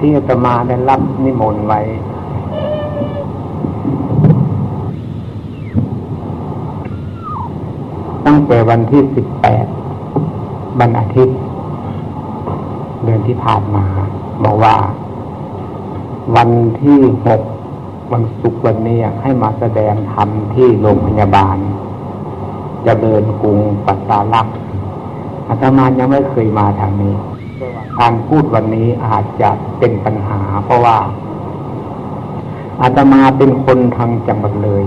ที่อาตมาได้รับนิมนต์ไว้ ตั้งแต่วันที่สิบแปดวันอาทิตย์ เดือนที่ผ่านมา บอกว่า วันที่หกวันศุกร์วันนี้ให้มาแสดงธรรมที่โรงพยาบาลจะเจริญกรุงปัสสาลักอาตมายังไม่เคยมาทางนี้ การพูดวันนี้อาจจะเป็นปัญหา เพราะว่าอาตมาเป็นคนทางจังหวัดเลย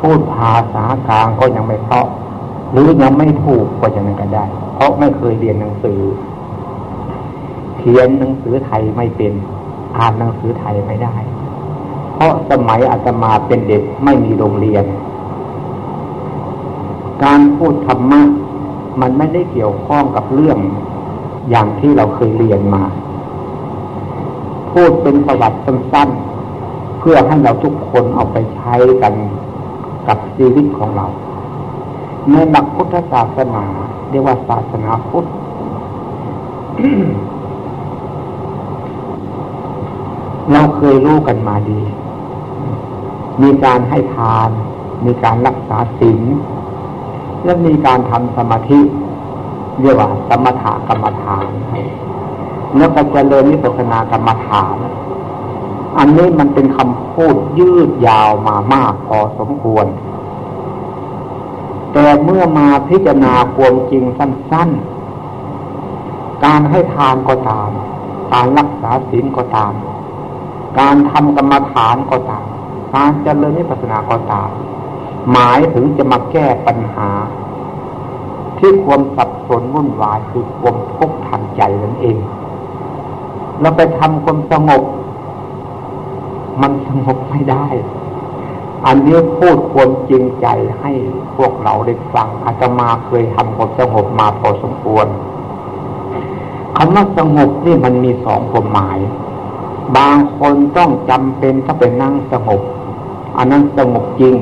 พูดภาษากลางก็ยังไม่เพราะ หรือยังไม่ถูกก็จะนั้นก็ได้ เพราะไม่เคยเรียนหนังสือ เขียนหนังสือไทยไม่เป็น อ่านหนังสือไทยไม่ได้ เพราะสมัยอาตมาเป็นเด็กไม่มีโรงเรียน การพูดธรรมะมันไม่ได้เกี่ยวข้องกับเรื่อง อย่างที่เราเคยเรียนมา พูดเป็นประวัติสั้นๆ เพื่อให้เราทุกคนเอาไปใช้กันกับชีวิตของเรา ในหลักพุทธศาสนา เรียกว่าศาสนาพุทธเราเคยรู้กันมาดี มีการให้ทาน มีการรักษาศีลและมีการทำสมาธิ เรียกว่าสมถะกรรมฐานแล้วก็เจริญนิพพานากรรมฐาน อันนี้มันเป็นคำพูดยืดยาวมามากพอสมควร แต่เมื่อมาพิจารณาความจริงสั้น ๆ การให้ทานก็ตาม การรักษาศีลก็ตาม การทำกรรมฐานก็ตาม การเจริญนิพพานาก็ตาม หมายถึงจะมาแก้ปัญหา ที่ความสับสนวุ่นวายคือความทุกข์ทางใจนั่นเอง เราไปทำความสงบ มันสงบไม่ได้ อันนี้พูดความจริงใจให้พวกเราได้ฟังอาจจะมาเคยทำความสงบมาพอสมควรคำว่าสงบนี่มันมีสองความหมาย บางคนต้องจำเป็นถ้าเป็นนั่งสงบ อันนั้นสงบจริง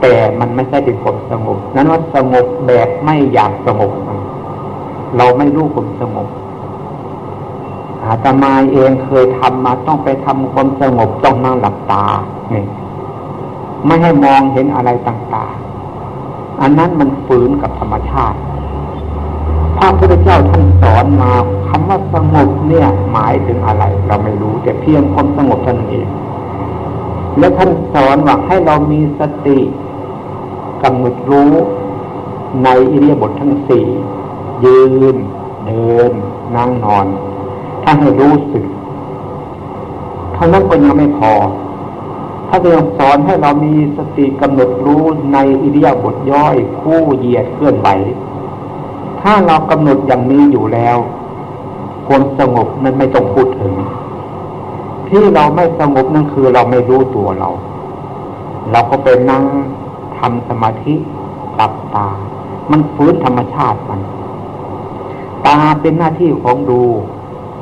แต่มันไม่ใช่เป็นความสงบ นั้นว่าสงบแบบไม่อยากสงบ เราไม่รู้ความสงบอาตมาเองเคยทำมาต้องไปทำความสงบต้องนั่งหลับตาเนี่ยไม่ให้มองเห็นอะไรต่างๆ อันนั้นมันฝืนกับธรรมชาติพระพุทธเจ้าท่านสอนมาคำว่าสงบเนี่ย หมายถึงอะไร เราไม่รู้แต่เพียงความสงบท่านเอง และท่านสอนว่าให้เรามีสติกำหนดรู้ในอิริยาบถททั้งสี่ยืน เดิน นั่งนอนถ้านให้รู้สึกเท่านั้นก็ยังไม่พอถ้ายังสอนให้เรามีสติกำหนดรู้ในอิริยาบถย่อยคู่เหยียดเคลื่อนไหวถ้าเรากำหนดอย่างนี้อยู่แล้ว ความสงบนั้นไม่ต้องพูดถึง ที่เราไม่สงบนั่นคือเราไม่รู้ตัวเรา เราก็ไปนั่งทำสมาธิหลับตา มันฟื้นธรรมชาติมัน ตาเป็นหน้าที่ของดู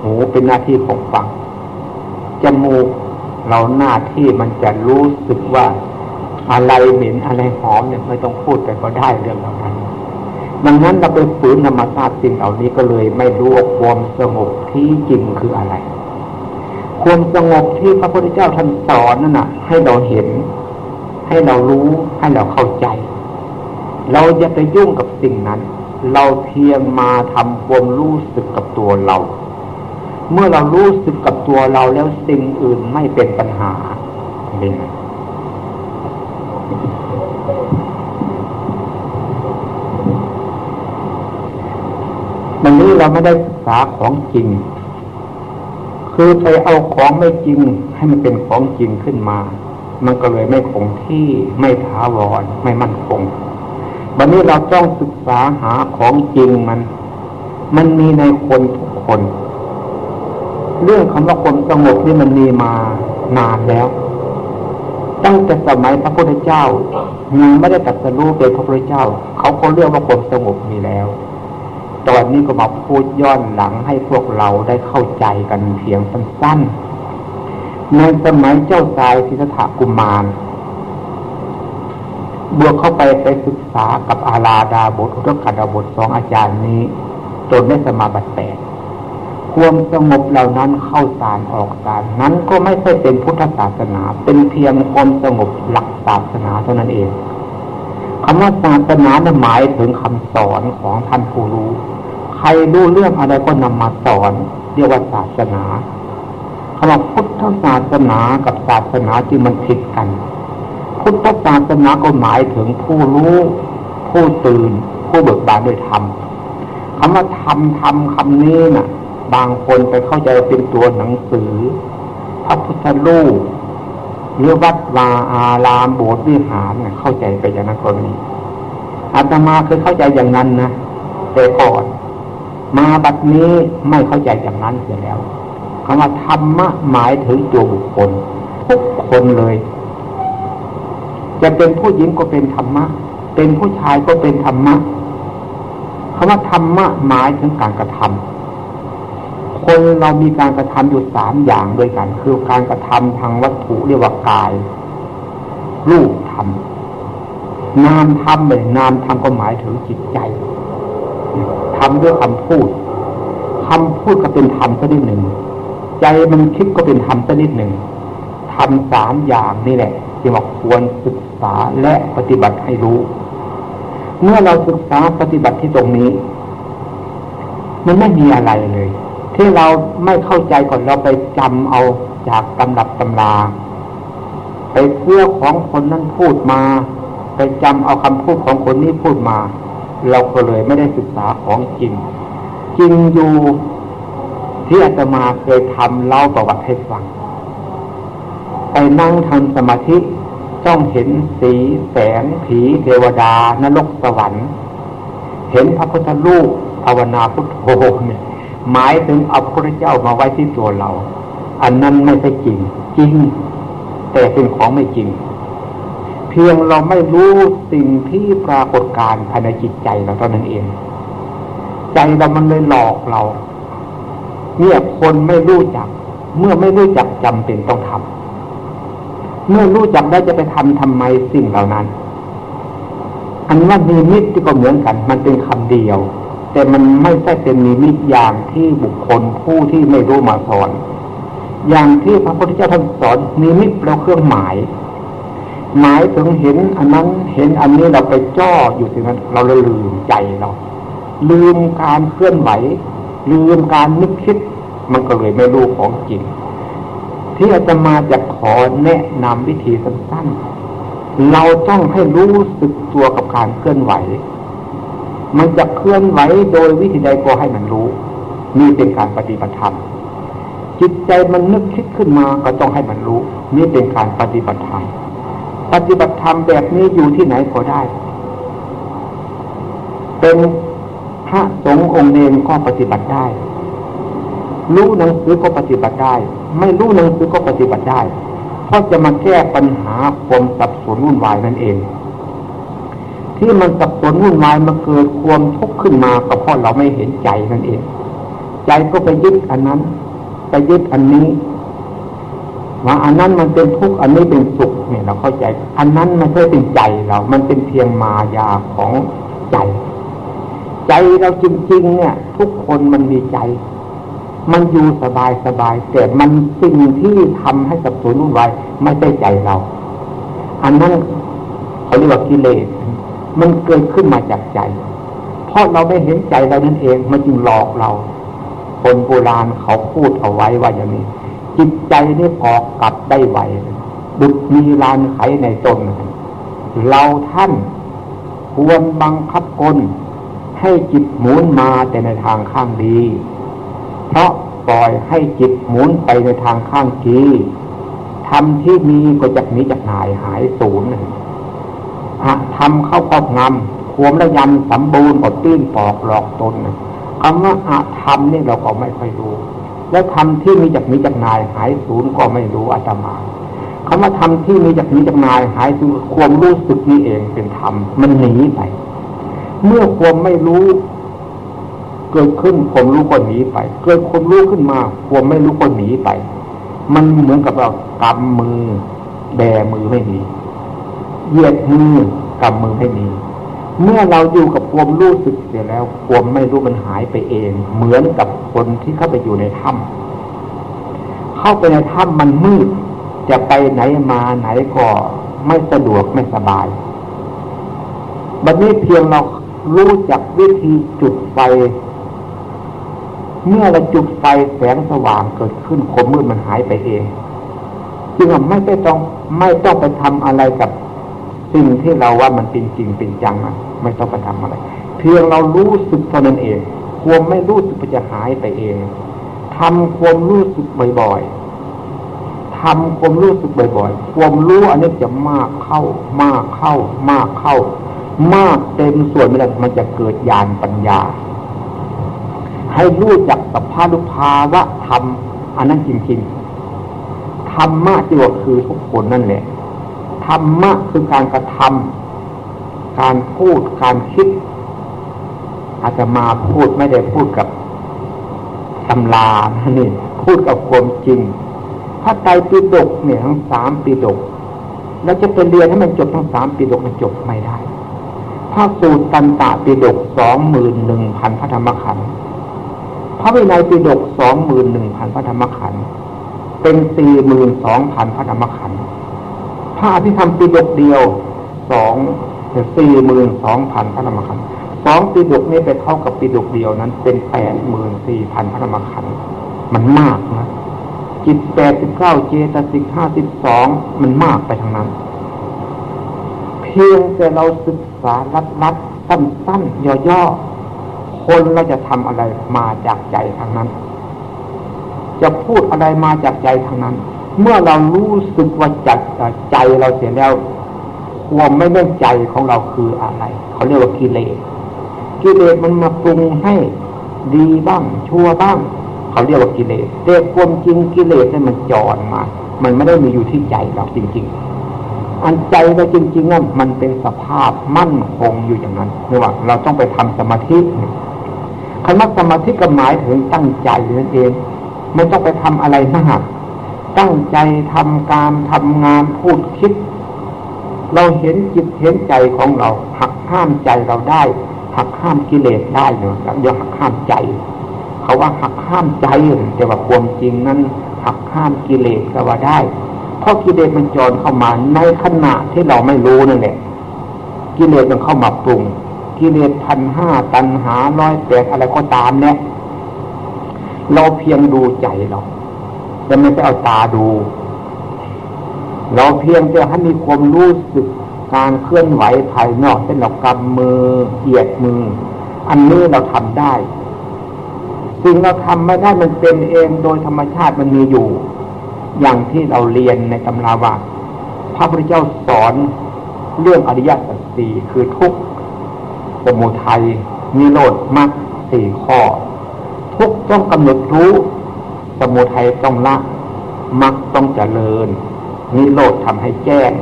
หูเป็นหน้าที่ของฟัง จมูกเราหน้าที่มันจะรู้สึกว่าอะไรเหม็นอะไรหอมเนี่ยไม่ต้องพูดแต่ก็ได้เรื่องเหล่านั้น ดังนั้นเราไปฝืนธรรมชาติสิ่งเหล่านี้ก็เลยไม่รู้ความสงบที่จริงคืออะไร ความสงบที่พระพุทธเจ้าท่านสอนนั่นน่ะ ให้เราเห็น ให้เรารู้ให้เราเข้าใจ เราจะไปยุ่งกับสิ่งนั้น เราเพียงมาทำความรู้สึกกับตัวเรา เมื่อเรารู้สึกกับตัวเราแล้วสิ่งอื่นไม่เป็นปัญหาเป็นวันนี้เราไม่ได้ศึกษาของจริง คือไปเอาของไม่จริงให้มันเป็นของจริงขึ้นมา มันก็เลยไม่คงที่ไม่ถาวรไม่มั่นคงวันนี้เราต้องศึกษาหาของจริงมัน มันมีในคนทุกคน เรื่องคำว่าคนสงบนี่มันมีมานานแล้ว ตั้งแต่สมัยพระพุทธเจ้ายังไม่ได้ตัดสรู้เป็นพระพุทธเจ้า เขาก็เรียกว่าคนสงบมีแล้ว ตอนนี้ก็มาพูดย้อนหลังให้พวกเราได้เข้าใจกันเพียงสั้นๆในสมัยเจ้าชายสิทธัตถกุมารบวกเข้าไปไปศึกษากับอาลาดาบทอุตกาดาบทสองอาจารย์นี้จนได้สมาบัติแปดคความสงบเหล่านั้นเข้าสารออกสารนั้นก็ไม่ใช่เป็นพุทธศาสนา เป็นเพียงความสงบหลักศาสนาเท่านั้นเอง คำว่าศาสนาหมายถึงคำสอนของท่านผู้รู้ ใครรู้เรื่องอะไรก็นำมาสอน เรียกว่าศาสนาคำว่าพุทธศาสนากับศาสนาจึงมันผิดกัน พุทธศาสนาก็หมายถึงผู้รู้ ผู้ตื่น ผู้เบิกบานด้วยธรรมคำว่าธรรมธรรมคำนี้นะ่ะ บางคนไปเข้าใจเป็นตัวหนังสือพระพุทธรูป หรือวัดวาอารามโบสถ์วิหารเนี่ยเข้าใจไปอย่างนั้นคนนี้อาตมาเคยเข้าใจอย่างนั้นนะแต่ก่อน มาบัดนี้ไม่เข้าใจอย่างนั้นเสียแล้วคำว่าธรรมะหมายถึงตัวบุคคล ทุกคนเลย จะเป็นผู้หญิงก็เป็นธรรมะ เป็นผู้ชายก็เป็นธรรมะคำว่าธรรมะหมายถึงการกระทำ คนเรามีการกระทำอยู่สามอย่างด้วยกัน คือการกระทำทางวัตถุเรียกว่ากาย รูปธรรมนามธรรมเลยนามธรรมก็หมายถึงจิตใจทำด้วยคำพูดคำพูดก็เป็นธรรมสักนิดหนึ่งใจมันคิดก็เป็นธรรมสักนิดหนึ่งทำสามอย่างนี่แหละที่ว่าควรศึกษาและปฏิบัติให้รู้ เมื่อเราศึกษาปฏิบัติที่ตรงนี้ มันไม่มีอะไรเลย ที่เราไม่เข้าใจก่อนเราไปจำเอาจากตำรับตำราไปเชื่อของคนนั้นพูดมา ไปจำเอาคำพูดของคนนี้พูดมา เราก็เลยไม่ได้ศึกษาของจริง จริงอยู่ที่อาตมาเคยทำเล่าประวัติให้ฟัง ไปนั่งทำสมาธิต้องเห็นสีแสงผีเทวดา นรกสวรรค์ เห็นพระพุทธรูปภาวนาพุทโธเนี่ย หมายถึงเอาพระเจ้ามาไว้ที่ตัวเรา อันนั้นไม่ใช่จริง จริง แต่เป็นของไม่จริง เพียงเราไม่รู้สิ่งที่ปรากฏการภายในจิตใจเราเท่านั้นเอง ใจเรามันเลยหลอกเรา เนี่ยคนไม่รู้จัก เมื่อไม่รู้จักจำเป็นต้องทำเมื่อรู้จักได้จะไปทำทำไมสิ่งเหล่านั้น อันว่ามีมิตที่ก็เหมือนกัน มันเป็นคำเดียว แต่มันไม่ใช่เป็นมีมิตอย่างที่บุคคลผู้ที่ไม่รู้มาสอน อย่างที่พระพุทธเจ้าท่านสอนมีมิตแปลเครื่องหมาย หมายถึงเห็นอันนั้นเห็นอันนี้เราไปจ้ออยู่ที่นั้น เราเลยลืมใจเรา ลืมการเคลื่อนไหว ลืมการนึกคิด มันก็เลยไม่รู้ของจริงที่อาจะมาจะขอแนะนำวิธีสั้นๆ เราต้องให้รู้สึกตัวกับการเคลื่อนไหว มันจะเคลื่อนไหวโดยวิธีใดก็ให้มันรู้นี่เป็นการปฏิบัติธรรม จิตใจมันนึกคิดขึ้นมาก็ต้องให้มันรู้ นี่เป็นการปฏิบัติธรรม ปฏิบัติธรรมแบบนี้อยู่ที่ไหนก็ได้ เป็นพระสงฆ์องค์เนรก็ปฏิบัติได้ รู้หนังสือก็ปฏิบัติได้ ไม่รู้หนังสือก็ปฏิบัติได้ เพราะจะมาแก้ปัญหาความสับสนวุ่นวายนั่นเอง ที่มันสับสนวุ่นวายมาเกิดความทุกข์ขึ้นมาก็เพราะเราไม่เห็นใจนั่นเอง ใจก็ไปยึดอันนั้น ไปยึดอันนี้ว่าอันนั้นมันเป็นทุกข์อันนี้เป็นสุขเนี่ยเราเข้าใจ อันนั้นไม่ใช่เป็นใจเรา มันเป็นเพียงมายาของใจ ใจเราจริงๆ เนี่ย ทุกคนมันมีใจ มันอยู่สบายสบายแต่มันสิ่งที่ทำให้สับสนวุ่นวายไม่ใช่ใจเรา อันนั้นเขาเรียกว่ากิเลส มันเกิดขึ้นมาจากใจ เพราะเราไม่เห็นใจเรานั่นเองมันจึงหลอกเรา คนโบราณเขาพูดเอาไว้ว่าอย่างนี้ จิตใจนี่กอกกลับได้ไหวบุตรมีลานไขในตนเราท่านควรบังคับกลให้จิตหมุนมาแต่ในทางข้างดี เพราะปล่อยให้จิตหมุนไปในทางข้างกีทำที่มีก็จะมีจากหายหายสูญ อะทำเข้าครอบงำควมระยำสมบูรณ์กดตื้นปอกหลอกตนคำว่าอะทำนี่เราก็ไม่ค่อยรู้ แล้วทำที่มีจากมีจากนายหายสูญก็ไม่รู้อาตมาคำว่าทำที่มีจากมีจากนายหายสูญความรู้สึกนี่เองเป็นธรรมมันหนีไป เมื่อความไม่รู้เกิดขึ้นความรู้ก็หนีไป เกิดความรู้ขึ้นมาความไม่รู้ก็หนีไป มันเหมือนกับเรากำมือแบมือไม่มี เหยียดมือกำมือไม่มีเมื่อเราอยู่กับความรู้สึกเสียแล้วความไม่รู้มันหายไปเอง เหมือนกับคนที่เข้าไปอยู่ในถ้ำเข้าไปในถ้ำมันมืด จะไปไหนมาไหนก็ไม่สะดวกไม่สบายบัดนี้เพียงเรารู้จักวิธีจุดไฟ เมื่อเราจุดไฟแสงสว่างเกิดขึ้นความมืดมันหายไปเอง จึงไม่ต้องไม่ต้องไปทำอะไรกับ สิ่งที่เราว่ามันเป็นจริงเป็นจังอะไม่ต้องไปทำอะไร เพียงเรารู้สึกเท่านั้นเอง ความไม่รู้สึกมันจะหายไปเองทำความรู้สึกบ่อยๆทำความรู้สึกบ่อยๆ ความรู้อันนี้จะมากเข้า มากเข้า มากเข้า มากเต็มส่วนไม่ได้มันจะเกิดญาณปัญญา ให้รู้จักสภาพภาวะธรรมอันนั้นจริงๆธรรมะที่ว่าคือทุกคนนั่นแหละ ธรรมะคือการกระทำการพูดการคิด อาจจะมาพูดไม่ได้พูดกับตำรานี่พูดกับความจริงถ้าไตรปิฎกเนี่ยทั้งสามปิฎกแล้วจะเป็นเรียนให้มันจบทั้งสามปิฎกมันจบไม่ได้พระสูตรตันตะปิฎกสองหมื่นหนึ่งพันพระธรรมขันธ์พระวินัยปิฎกสองหมื่นหนึ่งพันพระธรรมขันธ์เป็นสี่หมื่นสองพันพระธรรมขันธ์ พระอภิธรรมปีดกเดียวสองสี่หมื่นสองพันพระธรรมขันธ์สองปีดกนี้ไปเท่ากับปีดกเดียวนั้น เป็นแปดหมื่นสี่พันพระธรรมขันธ์มันมากนะจิตแปดสิบเก้าเจตสิกห้าสิบสองมันมากไปทางนั้น เพียงแต่เราศึกษาลัดลัดสั้นสั้นย่อๆคนเราจะทำอะไรมาจากใจทางนั้น จะพูดอะไรมาจากใจทางนั้น เมื่อเรารู้สึกว่าจัดใจเราเสียแล้วความไม่แน่ใจของเราคืออะไร เขาเรียกว่ากิเลสกิเลสมันมาปรุงให้ดีบ้าง ชั่วบ้าง เขาเรียกว่ากิเลสแต่ความจริงกิเลสนี่มันจรมา มันไม่ได้มีอยู่ที่ใจเราจริง ๆ อันใจเราจริงๆนั่นมันเป็นสภาพมั่นคงอยู่อย่างนั้นนี่ว่า เราต้องไปทำสมาธิคำว่าสมาธิก็หมายถึงตั้งใจนั่นเองไม่ต้องไปทำอะไรมาก ตั้งใจทำการทำงานพูดคิด เราเห็นจิตเห็นใจของเรา หักห้ามใจเราได้ หักห้ามกิเลสได้เนาะเดี๋ยหักห้ามใจเขาว่าหักห้ามใจแต่ว่าความจริงนั้น หักห้ามกิเลสก็ว่าได้ เพราะกิเลสมันจรเข้ามาในขณะที่เราไม่รู้นั่นแหละกิเลสมันเข้ามาปรุง กิเลสพันห้าตันหาร้อยแปดอะไรก็ตามเนี่ยเราเพียงดูใจเรา จะไม่ไปเอาตาดู เราเพียงจะให้มีความรู้สึกการเคลื่อนไหวภายนอกเช่นเรากำมือเหยียดมือ อันนี้เราทำได้สิ่งเราทำไม่ได้มันเป็นเองโดยธรรมชาติมันมีอยู่ อย่างที่เราเรียนในตำราว่าพระพุทธเจ้าสอนเรื่องอริยสัจสี่คือทุกข์สมุทัยนิโรธมรรคสี่ข้อ ทุกต้องกำหนดรู้ สมุทัยต้องละมักต้องเจริญ นิโรธทำให้แจ้ง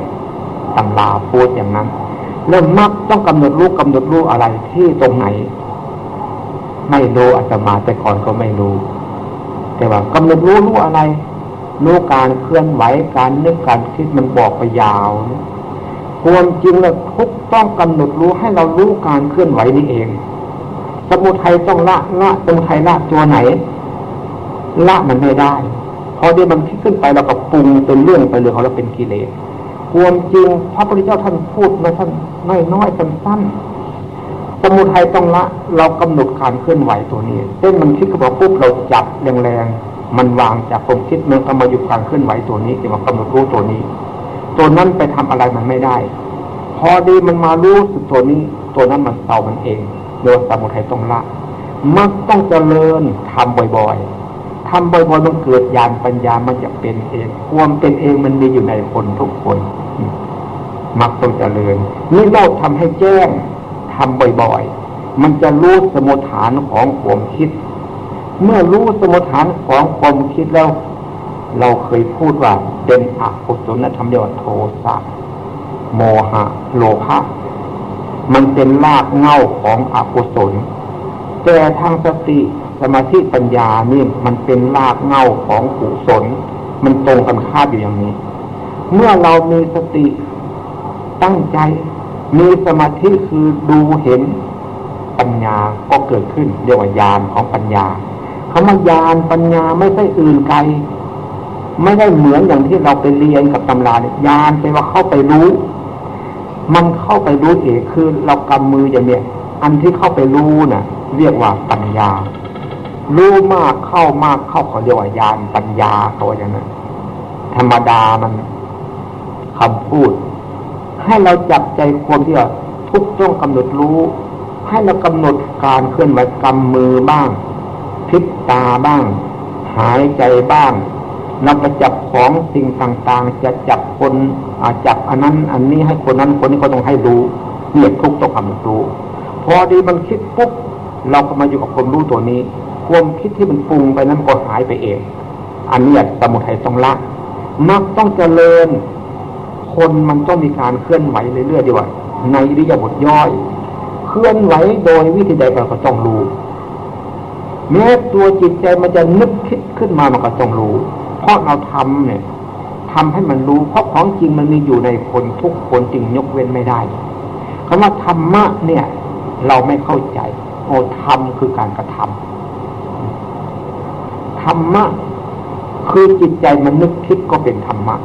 ตำลาพูดอย่างนั้นเริ่มมักต้องกำหนดรู้กำหนดรู้อะไรที่ตรงไหน ไม่รู้อาตมาแต่ก่อนก็ไม่รู้ แต่ว่ากำหนดรู้รู้อะไรรู้การเคลื่อนไหวการนึกการคิดมันบอกไปยาวควรจริงแล้วทุกต้องกำหนดรู้ให้เรารู้การเคลื่อนไหวนี่เอง สมุทัยต้องละละสมุทัยละตัวไหน ละมันไม่ได้พอเดี๋ยวมันคิดขึ้นไปเราก็ปรุงเป็นเรื่องไปเลยของเราเป็นกิเลสความจริงพระพุทธเจ้าท่านพูดมาท่านน้อยน้อยสั้นๆสมุทัยต้องละเรากำหนดการเคลื่อนไหวตัวนี้เส้นมันคิดขึ้นมาปุ๊บเราจับแรงๆมันวางจากความคิดมันก็มาอยู่การเคลื่อนไหวตัวนี้ที่ว่ากำหนดรู้ตัวนี้ ตัวนั้นไปทำอะไรมันไม่ได้ พอดีมันมารู้สึกตัวนี้ ตัวนั้นมันเต่ามันเองโดยสมุทัยต้องละมักต้องเจริญทำบ่อยๆ ทำบ่อยๆมันเกิดญาณปัญญามันจะเป็นเองความเป็นเองมันมีอยู่ในคนทุกคนมักต้องเจริญ นี่เราทำให้แจ้งทำบ่อยๆ มันจะรู้สมุฐานของความคิด เมื่อรู้สมุฐานของความคิดแล้ว เราเคยพูดว่าเป็นอกุศลธรรมเดียวโทสะโมหะ โลภะมันเป็นรากเง่าของอกุศลแต่ทางสติ สมาธิปัญญานี่มันเป็นรากเง่าของกุศลมันตรงกันข้ามอยู่อย่างนี้ เมื่อเรามีสติตั้งใจ มีสมาธิคือดูเห็นปัญญาก็เกิดขึ้น เรียกว่าญาณของปัญญาคำว่าญาณปัญญาไม่ใช่อื่นไกล ไม่ได้เหมือนอย่างที่เราไปเรียนกับตำราเนี่ยญาณแปลว่าเข้าไปรู้ มันเข้าไปรู้เองคือเรากำมืออย่างเนี้ยอันที่เข้าไปรู้น่ะ เรียกว่าปัญญา รู้มากเข้ามากเข้าเขาเรียกว่าญาณปัญญาเขาว่าอย่างนั้นธรรมดามันคำพูด ให้เราจับใจความที่ว่าทุกต้องกำหนดรู้ ให้เรากำหนดการเคลื่อนไหวกำมือบ้างพิษตาบ้าง หายใจบ้างเราไปจับของสิ่งต่างๆ จะจับคนอาจับอันนั้น อันนี้ให้คนนั้นคนนี้ก็ต้องให้รู้เนี่ยทุกต้องกำหนดรู้ พอดีมันคิดปุ๊บเราก็มาอยู่กับคนรู้ตัวนี้ ความคิดที่มันปรุงไปนั้นก็หายไปเอง อันนี้สมุทัยต้องละมักต้องเจริญ คนมันต้องมีการเคลื่อนไหวเรื่อยๆดีว่าในริยบทย่อย เคลื่อนไหวโดยวิธีใดเราก็ต้องรู้แม้ตัวจิตใจมันจะนึกคิดขึ้นมามันก็ต้องรู้ เพราะเราทำเนี่ยทำให้มันรู้ เพราะของจริงมันมีอยู่ในคนทุกคนจริงยกเว้นไม่ได้คำว่าธรรมะเนี่ย เราไม่เข้าใจ โอ้ธรรมคือการกระทำ ธรรมะ คือจิตใจมันนึกคิดก็เป็นธรรมะ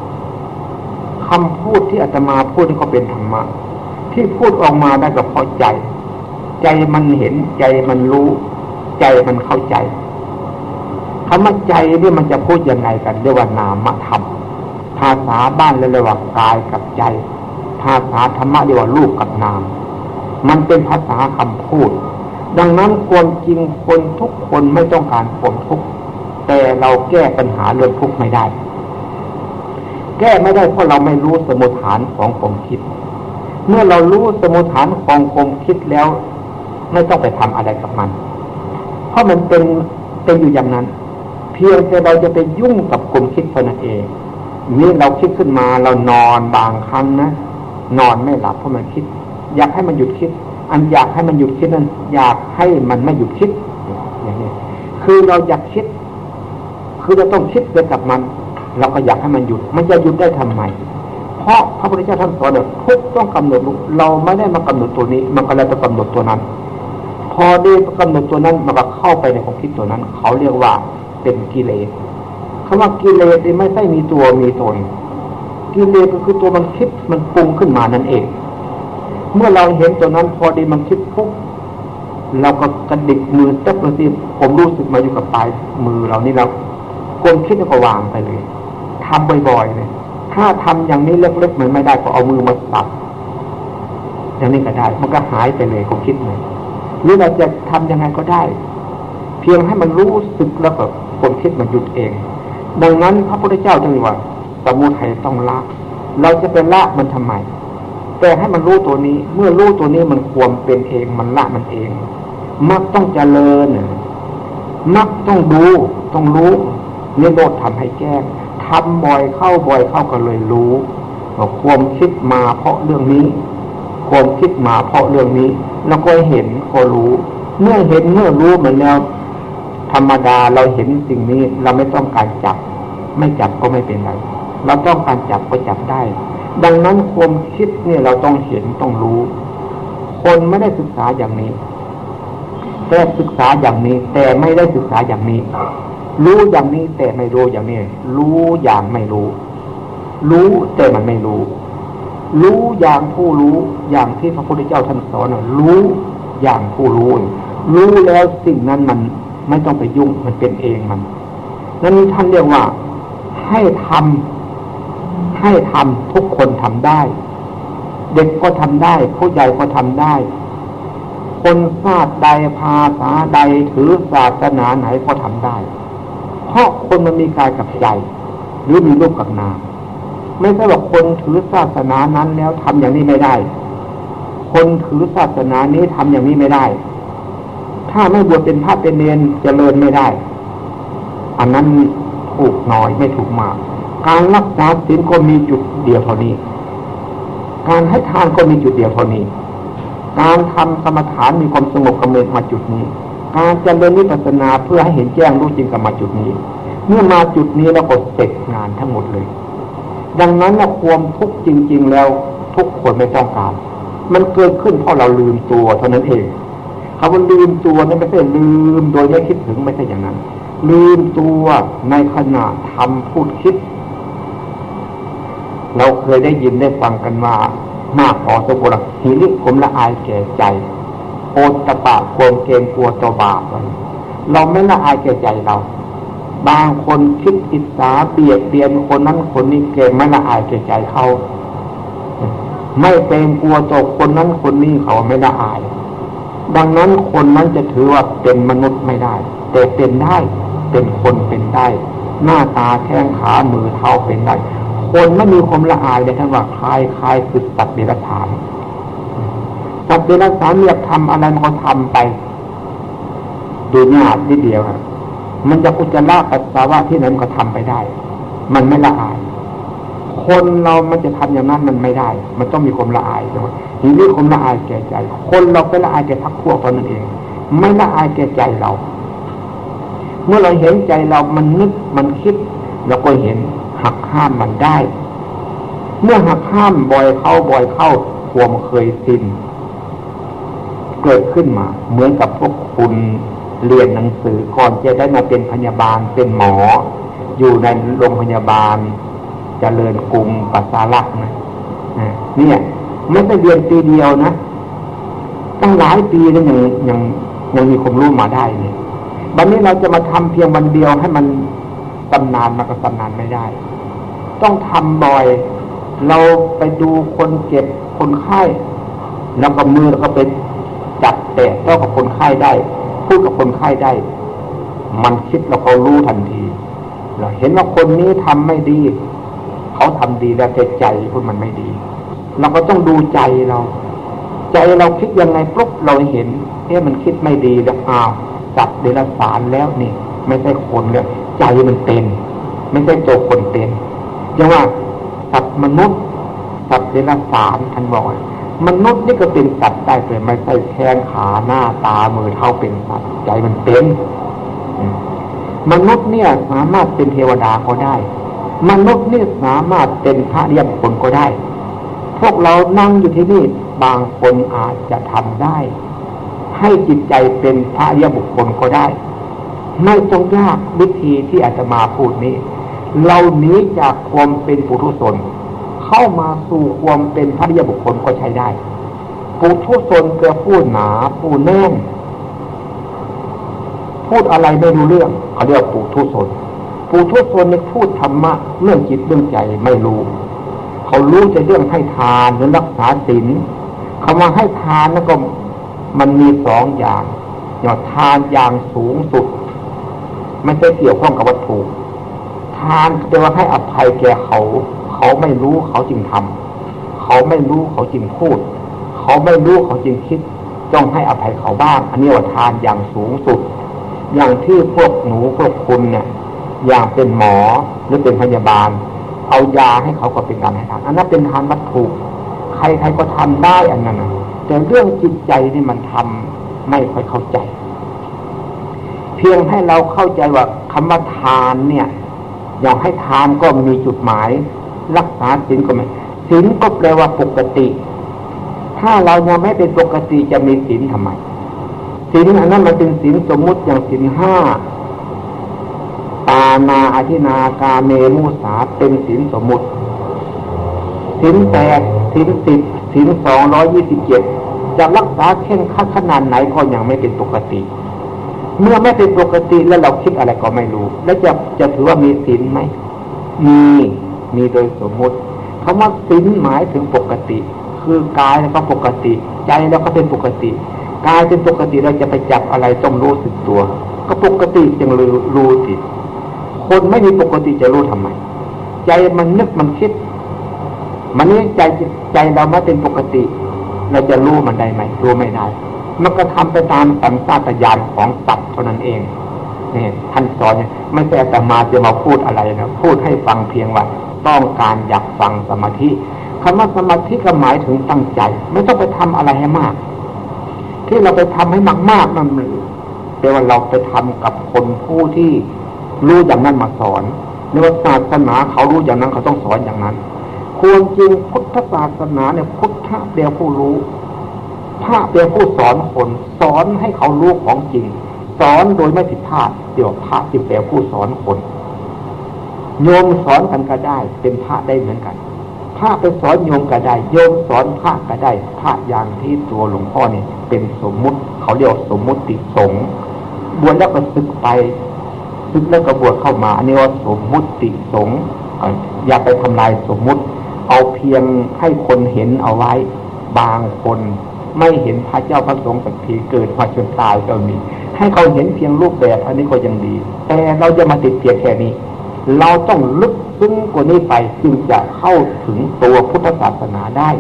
คำพูดที่อาตมาพูดนี่ก็เป็นธรรมะที่พูดออกมาได้ก็เพราะใจ ใจมันเห็นใจมันรู้ ใจมันเข้าใจคำว่าใจนี่มันจะพูดยังไงกันเรียกว่านามธรรมภาษาบ้านเรียกว่ากายกับใจ ภาษาธรรมะเรียกว่ารูปกับนาม มันเป็นภาษาคำพูด ดังนั้นควรจริงคนทุกคนไม่ต้องการความทุกข์ แต่เราแก้ปัญหาเรื่องทุกข์ไม่ได้ แก้ไม่ได้เพราะเราไม่รู้สมุทฐานของความคิด เมื่อเรารู้สมุทฐานของความคิดแล้ว ไม่ต้องไปทำอะไรกับมัน เพราะมันเป็นเป็นอยู่อย่างนั้น เพียงแต่เราจะไปยุ่งกับความคิดเท่านั้นเองนี่เราคิดขึ้นมาเรานอนบางครั้งนะนอนไม่หลับเพราะมันคิด อยากให้มันหยุดคิด อันอยากให้มันหยุดคิดนั้นอยากให้มันไม่หยุดคิดอย่างนี้คือเราอยากคิด คือเราต้องคิดไปกับมัน เราก็อยากให้มันหยุด มันจะหยุดได้ทำไม เพราะพระพุทธเจ้าท่านสอนเนี่ยทุกต้องกำหนดเราไม่ได้มากำหนดตัวนี้ มันก็เลยต้องกำหนดตัวนั้น พอได้กำหนดตัวนั้นมันก็เข้าไปในความคิดตัวนั้น เขาเรียกว่าเป็นกิเลสคำว่ากิเลสไม่ใช่มีตัวมีตนกิเลสก็คือตัวมันคิดมันปรุงขึ้นมานั่นเอง เมื่อเราเห็นตัวนั้น พอดีมันคิดปุ๊บเราก็กระดิกมือเต๊บเลยสิผมรู้สึกมาอยู่กับปลายมือเรานี่เรา ควรคิดก็วางไปเลยทำบ่อยๆเลยถ้าทำอย่างนี้เล็กๆเหมันไม่ได้ก็เอามือมาสับอย่างนี้ก็ได้ มันก็หายไปเลยความคิดเลยหรือเราจะทำยังไงก็ได้ เพียงให้มันรู้สึกแล้วก็ความคิดมันหยุดเอง ดังนั้นพระพุทธเจ้าจึงว่าสมุทัยต้องละ เราจะเป็นละมันทำไมแต่ให้มันรู้ตัวนี้ เมื่อรู้ตัวนี้มันควรเป็นเอง มันละมันเอง มักต้องเจริญมักต้องดู ต้องรู้ นี่โดดทำให้แก้ทำบ่อยเข้าบ่อยเข้าก็เลยรู้ว่าความคิดมาเพราะเรื่องนี้ ความคิดมาเพราะเรื่องนี้ แล้วก็เห็นก็รู้ เมื่อเห็นเมื่อรู้เหมือนแล้ว ธรรมดาเราเห็นสิ่งนี้เราไม่ต้องการจับ ไม่จับก็ไม่เป็นไร เราต้องการจับก็จับได้ ดังนั้นความคิดเนี่ยเราต้องเห็นต้องรู้ คนไม่ได้ศึกษาอย่างนี้แต่ศึกษาอย่างนี้ แต่ไม่ได้ศึกษาอย่างนี้ รู้อย่างนี้แต่ไม่รู้อย่างนี้รู้อย่างไม่รู้ รู้แต่มันไม่รู้ รู้อย่างผู้รู้อย่างที่พระพุทธเจ้าท่านสอนรู้อย่างผู้รู้ รู้แล้วสิ่งนั้นมันไม่ต้องไปยุ่งมันเป็นเองมันนั้นท่านเรียกว่าให้ทำให้ทำทุกคนทำได้ เด็กก็ทำได้ ผู้ใหญ่ก็ทำได้ คนชาติใดภาษาใดถือศาสนาไหนก็ทำได้ เพราะคนมันมีกายกับใจ หรือมีรูปกับนาม ไม่ใช่ว่าคนถือศาสนานั้นแล้วทำอย่างนี้ไม่ได้ คนถือศาสนานี้ทำอย่างนี้ไม่ได้ ถ้าไม่บวชเป็นพระเป็นเนรเจริญไม่ได้ อันนั้นถูกน้อยไม่ถูกมาก การรักษาศีลก็มีจุดเดียวเท่านี้ การให้ทานก็มีจุดเดียวเท่านี้ การทำกรรมฐานมีความสงบกำเนิดมาจุดนี้ การเจริญวิปัสสนาเพื่อให้เห็นแจ้งรู้จริงกับมาจุดนี้ เมื่อมาจุดนี้แล้วก็เสร็จงานทั้งหมดเลย ดังนั้นนะความทุกข์จริง ๆ แล้วทุกคนไม่ต้องการ มันเกิดขึ้นเพราะเราลืมตัวเท่านั้นเองคำว่าลืมตัวนั้นไม่ใช่ลืมโดยไม่คิดถึงไม่ใช่อย่างนั้น ลืมตัวในขณะทำพูดคิด เราเคยได้ยินได้ฟังกันมามากพอสมควรหิริผมละอายแก่ใจ โอตปะควมเกรงกลัวตัวบาปเราไม่ละอายแก่ใจเรา บางคนคิดอิจฉาเบียดเบียนคนนั้นคนนี้เกรงไม่ละอายแก่ใจเขาไม่เป็นกลัวตัวคนนั้นคนนี้เขาไม่ละอาย ดังนั้นคนนั้นจะถือว่าเป็นมนุษย์ไม่ได้ แต่เป็นได้เป็นคนเป็นได้ หน้าตาแข้งขามือเท้าเป็นได้คนไม่มีความละอายเลยท่านว่าคลายคลายคือสัตว์เดรัจฉาน สัตว์เดรัจฉานอยากทำอะไรมันก็ทำไปดูหยาดนิดเดียวครับมันจะอุจจาระปัสสาวะที่ไหนมันก็ทำไปได้ มันไม่ละอาย คนเรามันจะทำอย่างนั้นมันไม่ได้ มันต้องมีความละอายใช่ไหมทีนี้ความละอายแก่ใจ คนเราเป็ละอายแก่พักพวกตอนนั้นเอง ไม่ละอายแก่ใจเรา เมื่อเราเห็นใจเรามันนึกมันคิดเราก็เห็นหักห้ามมันได้ เมื่อหักห้ามบ่อยเข้าบ่อยเข้าความเคยชิน เกิดขึ้นมา เหมือนกับพวกคุณเรียนหนังสือก่อนจะได้มาเป็นพยาบาลเป็นหมอ อยู่ในโรงพยาบาลจเจริญกรุงปัสสาลักนะเนี่ยไม่ใช่เรียนปีเดียวนะตั้งหลายปีแล้วยังยังยังมีความรู้มาได้เนี่ยวันนี้เราจะมาทำเพียงวันเดียวให้มันตำนานมาก็ตำนานไม่ได้ ต้องทำบ่อย เราไปดูคนเจ็บคนไข้แล้วก็มือเราก็ไป แตะต้องกับคนไข้ได้พูดกับคนไข้ได้ มันคิดเราเขารู้ทันทีเราเห็นว่าคนนี้ทำไม่ดี เขาทำดีแล้วแต่ใจพูดมันไม่ดี เราก็ต้องดูใจเรา ใจเราคิดยังไงปุ๊บเราเห็นเอ๊ะมันคิดไม่ดีแล้วอ้าวจับเดรัจฉานแล้วนี่ ไม่ใช่คนเนี่ยใจมันเป็น ไม่ใช่ตัวคนเป็นยังว่าสัตว์มนุษย์สัตว์เดรัจฉานท่านบอก มนุษย์นี่ก็เป็นสัตว์ได้แต่ไม่ใช่แข้งขาหน้าตามือเท่าเป็นสัตว์ใจมันเป็นมนุษย์เนี่ยสามารถเป็นเทวดาก็ได้ มนุษย์นี่สามารถเป็นพระเรียบคนก็ได้ พวกเรานั่งอยู่ที่นี่บางคนอาจจะทำได้ ให้จิตใจเป็นพระเรียบุคคลก็ได้ ไม่ต้องยากวิธีที่อาจจะมาพูดนี้ เราหนีจากความเป็นปุถุชน เข้ามาสู่ความเป็นพระเดียบุคคลก็ใช้ได้ปุถุชนเกลือพูดหนาพูดแน่นพูดอะไรไม่รู้เรื่องเขาเรียกปุถุชนปุถุชนเนี่ยพูดธรรมะเรื่องจิตเรื่องใจไม่รู้ เขารู้จะเรื่องให้ทานหรือรักษาศีลคำว่าให้ทานนั่นก็มันมีสองอย่างอย่าทานอย่างสูงสุด ไม่ใช่เกี่ยวข้องกับวัตถุ ทานแปลว่าให้อภัยแก่เขา เขาไม่รู้เขาจึงทำเขาไม่รู้เขาจึงพูด เขาไม่รู้เขาจึงคิดต้องให้อภัยเขาบ้างอันนี้ว่าทานอย่างสูงสุด อย่างที่พวกหนูพวกคุณเนี่ย อย่างเป็นหมอหรือเป็นพยาบาล เอายาให้เขาก็เป็นการให้ทานอันนั้นเป็นทานวัตถุใครใครก็ทำได้อันนั้นนะแต่เรื่องจิตใจนี่มันทำไม่ค่อยเข้าใจ เพียงให้เราเข้าใจว่าคำว่าทานเนี่ย อย่างให้ทานก็มีจุดหมาย รักษาศีลก็ไม่ศีลก็แปลว่าปกติ ถ้าเรายังไม่เป็นปกติจะมีศีลทำไมศีลอันนั้นมันเป็นศีลสมมุติอย่างศีลห้าตานาอธินากาเมมุสาเป็นศีลสมมุติศีลแปดศีลสิบศีลสองร้อยี่สิบเจ็ดจะรักษาเข่งขัดขนาดไหนก็ยังไม่เป็นปกติ เมื่อไม่เป็นปกติแล้วเราคิดอะไรก็ไม่รู้ แล้วจะจะถือว่ามีศีลไหมมี มีโดยสมมุติคำว่าศีลหมายถึงปกติ คือกายแล้วก็ปกติ ใจแล้วก็เป็นปกติกายเป็นปกติเราจะไปจับอะไรต้องรู้สึกตัว ก็ปกติจึงรู้รู้สิคนไม่มีปกติจะรู้ทำไม ใจมันนึกมันคิด มันนี่ใจใจเราไม่เป็นปกติ เราจะรู้มันได้ไหมรู้ไม่ได้มันก็ทำไปตามสัญชาตญาณของสัตว์เท่านั้นเองนี่ท่านสอนเนี่ยไม่ใช่แต่มาจะมาพูดอะไรนะพูดให้ฟังเพียงว่า ต้องการอยากฟังสมาธิคำว่าสมาธิก็หมายถึงตั้งใจ ไม่ต้องไปทำอะไรให้มาก ที่เราไปทำให้มากมากนั่นแปลว่าเราไปทำกับคนผู้ที่รู้อย่างนั้นมาสอนในว่าศาสนาเขารู้อย่างนั้นเขาต้องสอนอย่างนั้น ควรจริงพุทธศาสนาเนี่ยพุทธะเดียวผู้รู้พระเป็นผู้สอนคน สอนให้เขารู้ของจริง สอนโดยไม่ผิดพลาดเดี๋ยวพระจึงเป็นผู้สอนคน โยมสอนกันก็ได้ เป็นพระได้เหมือนกันพระไปสอนโยมก็ได้โยมสอนพระก็ได้พระอย่างที่ตัวหลวงพ่อเนี่ยเป็นสมมุติ เขาเรียกสมมุติสงฆ์บวชแล้วก็ศึกไปศึกแล้วก็บวชเข้ามาอันนี้ว่าสมมุติสงฆ์อย่าไปทำลายสมมุติ เอาเพียงให้คนเห็นเอาไว้บางคนไม่เห็นพระเจ้าพระสงฆ์สักทีเกิดมาจนตายก็มี ให้เขาเห็นเพียงรูปแบบอันนี้ก็ยังดี แต่เราจะมาติดเพียงแค่นี้ เราต้องลึกซึ้งกว่านี้ไปจึงจะเข้าถึงตัวพุทธศาสนาได้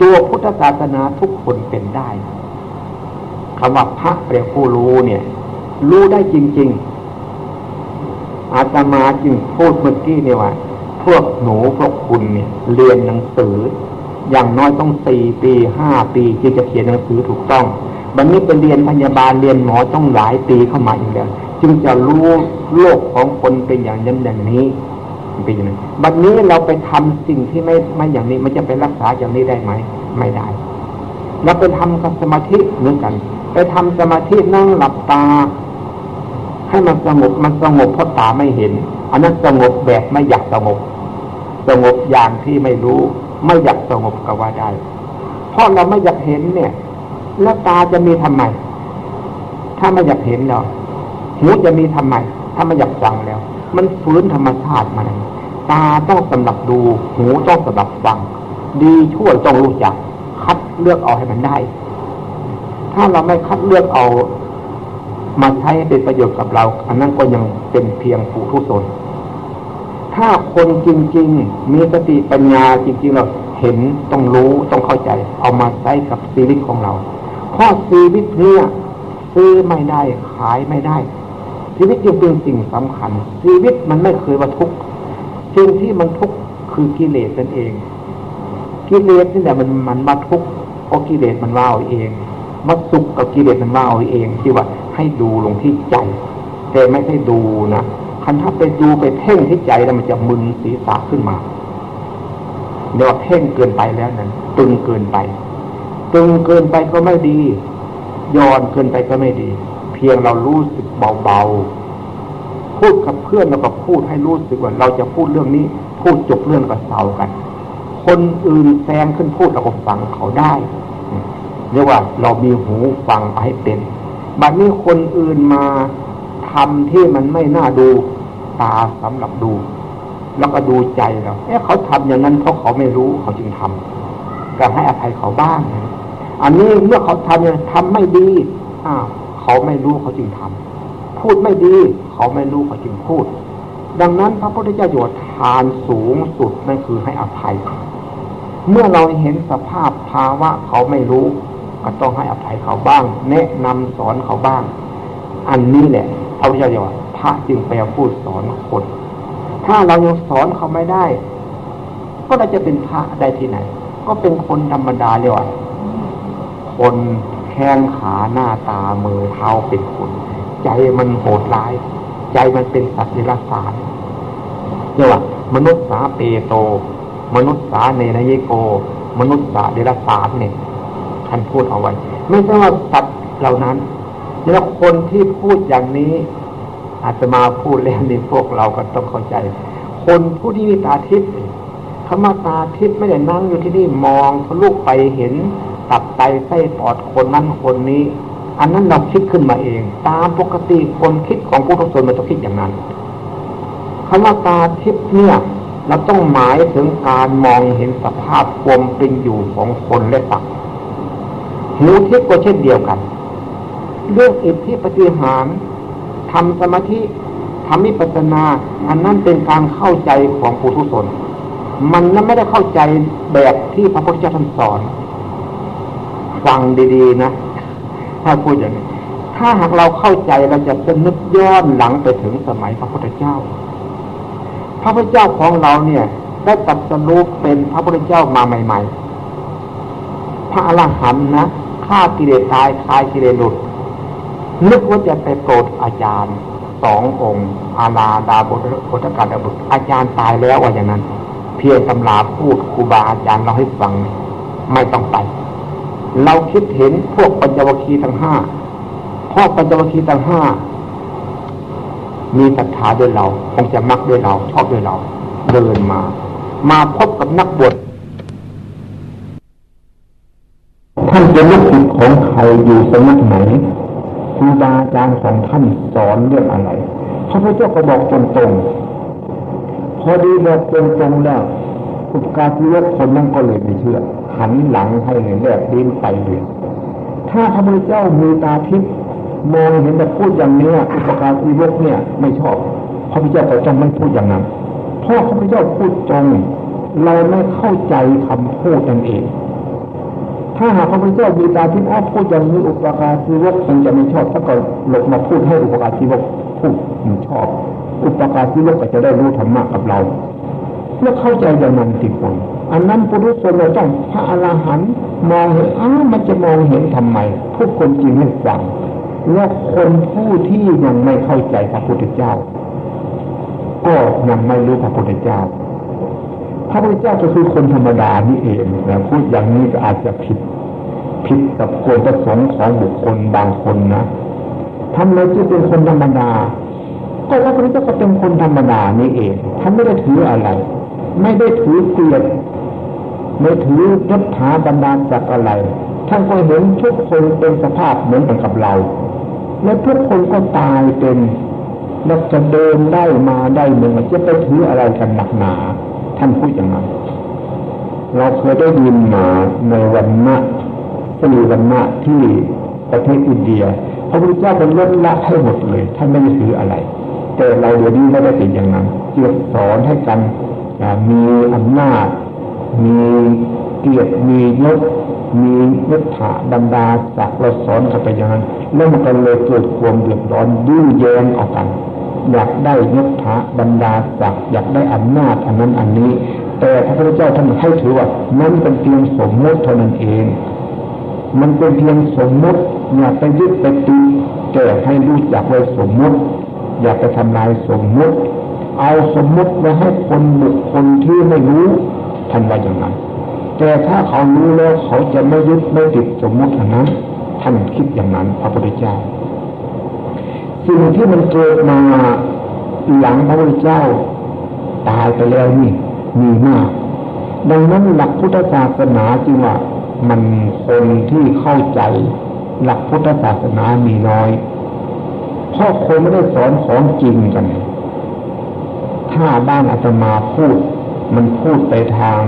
ตัวพุทธศาสนาทุกคนเป็นได้คำว่าพระเปรียผู้รู้เนี่ย รู้ได้จริง ๆ อาตมาจึงพูดเมื่อกี้เนี่ยว่า พวกหนูพวกคุณเนี่ย เรียนหนังสือ อย่างน้อยต้องสี่ปีห้าปีจึงจะเขียนหนังสือถูกต้อง บันนี้เป็นเรียนพยาบาลเรียนหมอต้องหลายปีเข้ามาอีกแล้ว จึงจะรู้โลกของคนเป็นอย่างนั้นอย่างนี้เป็นอย่างนั้นบัดนี้เราไปทำสิ่งที่ไม่ไม่อย่างนี้ มันจะไปรักษาอย่างนี้ได้ไหมไม่ได้เราไปทำกับสมาธิเหมือนกัน ไปทำสมาธินั่งหลับตา ให้มันสงบมันสงบเพราะตาไม่เห็น อันนั้นสงบแบบไม่อยากสงบ สงบอย่างที่ไม่รู้ ไม่อยากสงบก็ว่าได้ เพราะเราไม่อยากเห็นเนี่ย แล้วตาจะมีทำไม ถ้าไม่อยากเห็นเนาะ หูจะมีทำไม ถ้าไม่อยากฟังแล้ว มันฟื้นธรรมชาติมาตาต้องสำหรับดู หูต้องสำหรับฟัง ดีชั่วต้องรู้จัก คัดเลือกเอาให้มันได้ ถ้าเราไม่คัดเลือกเอา มาใช้เป็นประโยชน์กับเรา อันนั้นก็ยังเป็นเพียงผู้ทุศนถ้าคนจริง ๆ มีสติปัญญาจริง ๆ เราเห็นต้องรู้ต้องเข้าใจ เอามาใช้กับชีวิตของเราเพราะชีวิตเนี่ยซื้อไม่ได้ขายไม่ได้ ชีวิตยังเป็นสิ่งสำคัญ ชีวิตมันไม่เคยว่าทุกข์สิ่งที่มันทุกข์คือกิเลสนั่นเอง กิเลสนี่แหละมันมันมาทุกข์เพราะกิเลสมันว่าเอาเองมาสุขกับกิเลสมันว่าเอาเองที่ว่าให้ดูลงที่ใจ แต่ไม่ใช่ดูนะคันถ้าไปดูไปเพ่งที่ใจแล้วมันจะมึนศีรษะขึ้นมาเดี๋ยวเพ่งเกินไปแล้วนั้นตึงเกินไปตึงเกินไปก็ไม่ดีย้อนเกินไปก็ไม่ดี พียงเรารู้สึกเบาๆ พูดกับเพื่อนเราก็พูดให้รู้สึกว่าเราจะพูดเรื่องนี้ พูดจบเรื่องก็เศร้ากัน คนอื่นแซงขึ้นพูดเราก็ฟังเขาได้เรียกว่าเรามีหูฟังให้เป็นบัดนี้คนอื่นมาทำที่มันไม่น่าดูตาสำหรับดู แล้วก็ดูใจเราเอ๊ะเขาทำอย่างนั้นเพราะเขาไม่รู้เขาจึงทำก็ให้อภัยเขาบ้าง อันนี้เมื่อเขาทำเนี่ยทำไม่ดีอ้าว เขาไม่รู้เขาจึงทำพูดไม่ดี เขาไม่รู้เขาจึงพูด ดังนั้นพระพุทธเจ้าอยู่ทานสูงสุดนั่นคือให้อภัย เมื่อเราเห็นสภาพภาวะเขาไม่รู้ ก็ต้องให้อภัยเขาบ้าง แนะนำสอนเขาบ้าง อันนี้แหละพระพุทธเจ้าอยู่พระจึงไปพูดสอนคน ถ้าเรายังสอนเขาไม่ได้ ก็เราจะเป็นพระได้ที่ไหน ก็เป็นคนธรรมดาเรียว่าคน แข้งขาหน้าตามือเท้าเป็นคน ใจมันโหดร้าย ใจมันเป็นสัตว์นิรสาเรียกว่ามนุษย์สาเปโต มนุษย์สาเนนยโก มนุษย์สาเดรัสารเนี่ยท่านพูดเอาไว้ ไม่ใช่ว่าสัตว์เหล่านั้นแล้วคนที่พูดอย่างนี้อาจจะมาพูดแล้วในพวกเราก็ต้องเข้าใจ คนผู้ที่มีตาทิพย์คำว่าตาทิพย์ไม่ได้นั่งอยู่ที่นี่มองทะลุไปเห็น ตับไตไส้ปอดคนนั้นคนนี้ อันนั้นเราคิดขึ้นมาเอง ตามปกติคนคิดของผู้ทุชนมันต้องคิดอย่างนั้นคำว่าตาทิพย์เนี่ยเราต้องหมายถึงการมองเห็นสภาพความเป็นอยู่ของคนและสัตว์หูทิพย์ก็เช่นเดียวกัน เรื่องอิทธิปฏิหารทำสมาธิทำมิปัสนา อันนั้นเป็นการเข้าใจของผู้ทุชนมันนั้นไม่ได้เข้าใจแบบที่พระพุทธเจ้าท่านสอน ฟังดีๆนะถ้าพูดอย่างนี้ถ้าหากเราเข้าใจเราจะจะนึกย้อนหลังไปถึงสมัยพระพุทธเจ้า พระพุทธเจ้าของเราเนี่ย ได้ตัดสรุปเป็นพระพุทธเจ้ามาใหม่ ๆ พระอรหันต์นะฆ่ากิเลสตายคลายกิเลสหลุด นึกว่าจะไปโปรดอาจารย์สององค์อาลาดาบุตรพุทธกาลบุตรอาจารย์ตายแล้วว่าอย่างนั้น เพียงตำราพูดครูบาอาจารย์เราให้ฟัง ไม่ต้องไป เราคิดเห็นพวกปัญจวัคคีย์ทั้งห้าพวกปัญจวัคคีย์ทั้งห้ามีศรัทธาด้วยเราคงจะมักด้วยเราชอบด้วยเรา เดินมา มาพบกับนักบวชท่านเป็นลูกศิษย์ของใครอยู่สมัยไหนครูบาอาจารย์ของท่านสอนเรื่องอะไรพระพุทธเจ้าก็บอกตรงๆพอดีบอกตรงๆแล้วอุปการที่ยกคนนั่งก็เลยไม่เชื่อ หันหลังให้เลยแลกดิ้นไปเลยถ้าพระพุทธเจ้ามีตาทิพย์มองเห็นแต่พูดอย่างนี้อุปการที่ยกเนี่ย ไม่ชอบพระพุทธเจ้าก็ต้องไม่พูดอย่างนั้นเพราะพระพุทธเจ้าพูดตรงเราไม่เข้าใจคำพูดนั่นเอง ถ้าหากพระพุทธเจ้ามีตาทิพย์อ้อพูดอย่างนี้อุปการชีวกคงจะไม่ชอบถ้าก็หลบมาพูดให้อุปการชีวกพูดมันชอบ อุปการชีวกก็จะได้รู้ธรรมะกับเรา เมื่อเข้าใจอย่างนั้นติคนอันนั้นปุถุชนเราต้องพระอรหันต์มองเห็นอ้ามันจะมองเห็นทำไมพูดคนจริงให้ฟังแล้วคนผู้ที่ยังไม่เข้าใจพระพุทธเจ้า ก็ยังไม่รู้พระพุทธเจ้า พระพุทธเจ้าก็คือคนธรรมดานี่เองนะพูดอย่างนี้ก็อาจจะผิด ผิดกับคนประสงค์ของบุคคลบางคนนะทำไมจึงเป็นคนธรรมดาก็พระพุทธเจ้าก็เป็นคนธรรมดานี่เองท่านไม่ได้ถืออะไร ไม่ได้ถือเกลียดไม่ถือยศถาบรรดาจากอะไรท่านก็เห็นทุกคนเป็นสภาพเหมือนกันกับเรา และทุกคนก็ตายเป็นแล้วจะเดินได้มาได้เมืองจะไปถืออะไรกันหนักหนา ท่านพูดอย่างนั้นเราเคยได้ยินมาในวันมะสี่วันมะที่ประเทศอินเดียพระพุทธเจ้าเป็นลดละให้หมดเลย ท่านไม่ได้ถืออะไร แต่เราเดี๋ยวนี้ไม่ได้เป็นอย่างนั้นเกี่ยวสอนให้กัน มีอำนาจ มีเกียรติมียศมียศถาบรรดาศักดิ์เราสอนกันไปอย่างนั้นแล้วมันก็เลยเกิดความเดือดร้อนยื้อแย้งออกกัน อยากได้ยศถาบรรดาศักดิ์อยากได้อำนาจอันนั้นอันนี้ แต่พระพุทธเจ้าท่านให้ถือว่านั่นเป็นเพียงสมมติเท่านั้นเอง มันเป็นเพียงสมมติอย่าไปยึดไปติแต่ให้รู้จักไว้สมมติ อย่าไปทำลายสมมติ เอาสมมติไว้ให้คนบุคคลที่ไม่รู้ท่านว่าอย่างนั้น แต่ถ้าเขารู้แล้วเขาจะไม่ยึดไม่ติดสมมติอันนั้นท่านคิดอย่างนั้นพระพุทธเจ้า สิ่งที่มันเกิดมาหลังพระพุทธเจ้า ตายไปแล้วนี่มีมาก ดังนั้นหลักพุทธศาสนาจึงว่ามันคนที่เข้าใจ หลักพุทธศาสนามีน้อยเพราะคนไม่ได้สอนของจริงกัน ถ้าบ้านอาตมาพูด มันพูดไปทาง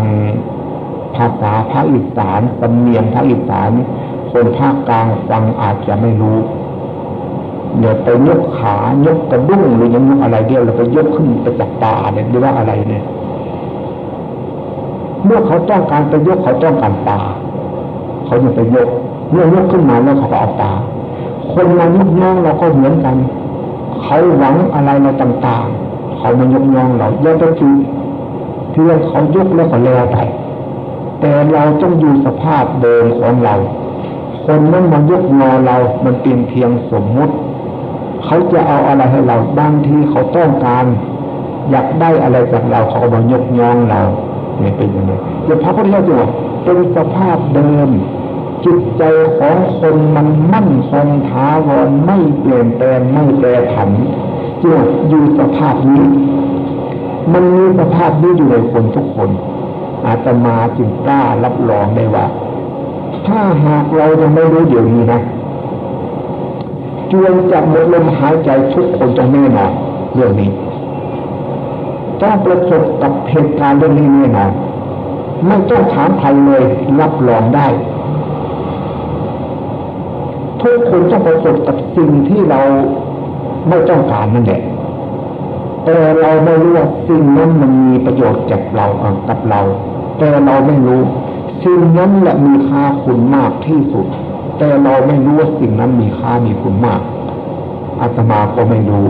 ภาษาภาคอีสานสำเนียงภาคอีสานคนภาคกลางฟังอาจจะไม่รู้เดี๋ยวไปยกขายกกระดุ้งหรือยังยกอะไรเดียวแล้วก็ยกขึ้นไปจากตาเนี่ยหรือว่าอะไรเนี่ย เมื่อเขาต้องการไปยกเขาต้องการตาเขาจะไปยกเมื่อยกขึ้นมาแล้วเขาก็เอาตา คนมายกย่องเราก็เหมือนกัน เขาหวังอะไรเราต่างๆ เขามายกย่องเราเยอะไปทีเพียงเขายกแล้วก็แล้วไปแต่เราต้องอยู่สภาพเดิมของเรา คนนั้นมายกงอเรา มันเป็นเพียงสมมุติ เขาจะเอาอะไรให้เราบางทีเขาต้องการ อยากได้อะไรจากเราเขาก็มายกย่องเราเนี่ยเป็นอย่างนี้แต่พระพุทธเจ้าจู่เป็นสภาพเดิม จิตใจของคนมันมั่นคงถาวรไม่เปลี่ยนแปลงไม่แปรผัน จึงอยู่สภาพนี้ มันมีสภาพนี้อยู่ในคนทุกคน อาตมาจึงกล้ารับรองได้ว่า ถ้าหากเรายังไม่รู้เดี๋ยวนี้นะจวนจะหมดลมหายใจทุกคนจะแน่นอนเรื่องนี้ต้องประสบกับเหตุการณ์เรื่องนี้แน่นอนไม่ต้องถามใครเลยรับรองได้ ทุกคนต้องประสบกับสิ่งที่เรา ไม่ต้องการนั่นแหละแต่เราไม่รู้ว่าสิ่งนั้นมันมีประโยชน์กับเรากับเรา แต่เราไม่รู้ สิ่งนั้นแหละมีค่าคุณมากที่สุด แต่เราไม่รู้ว่าสิ่งนั้นมีค่ามีคุณมากอาตมาก็ไม่รู้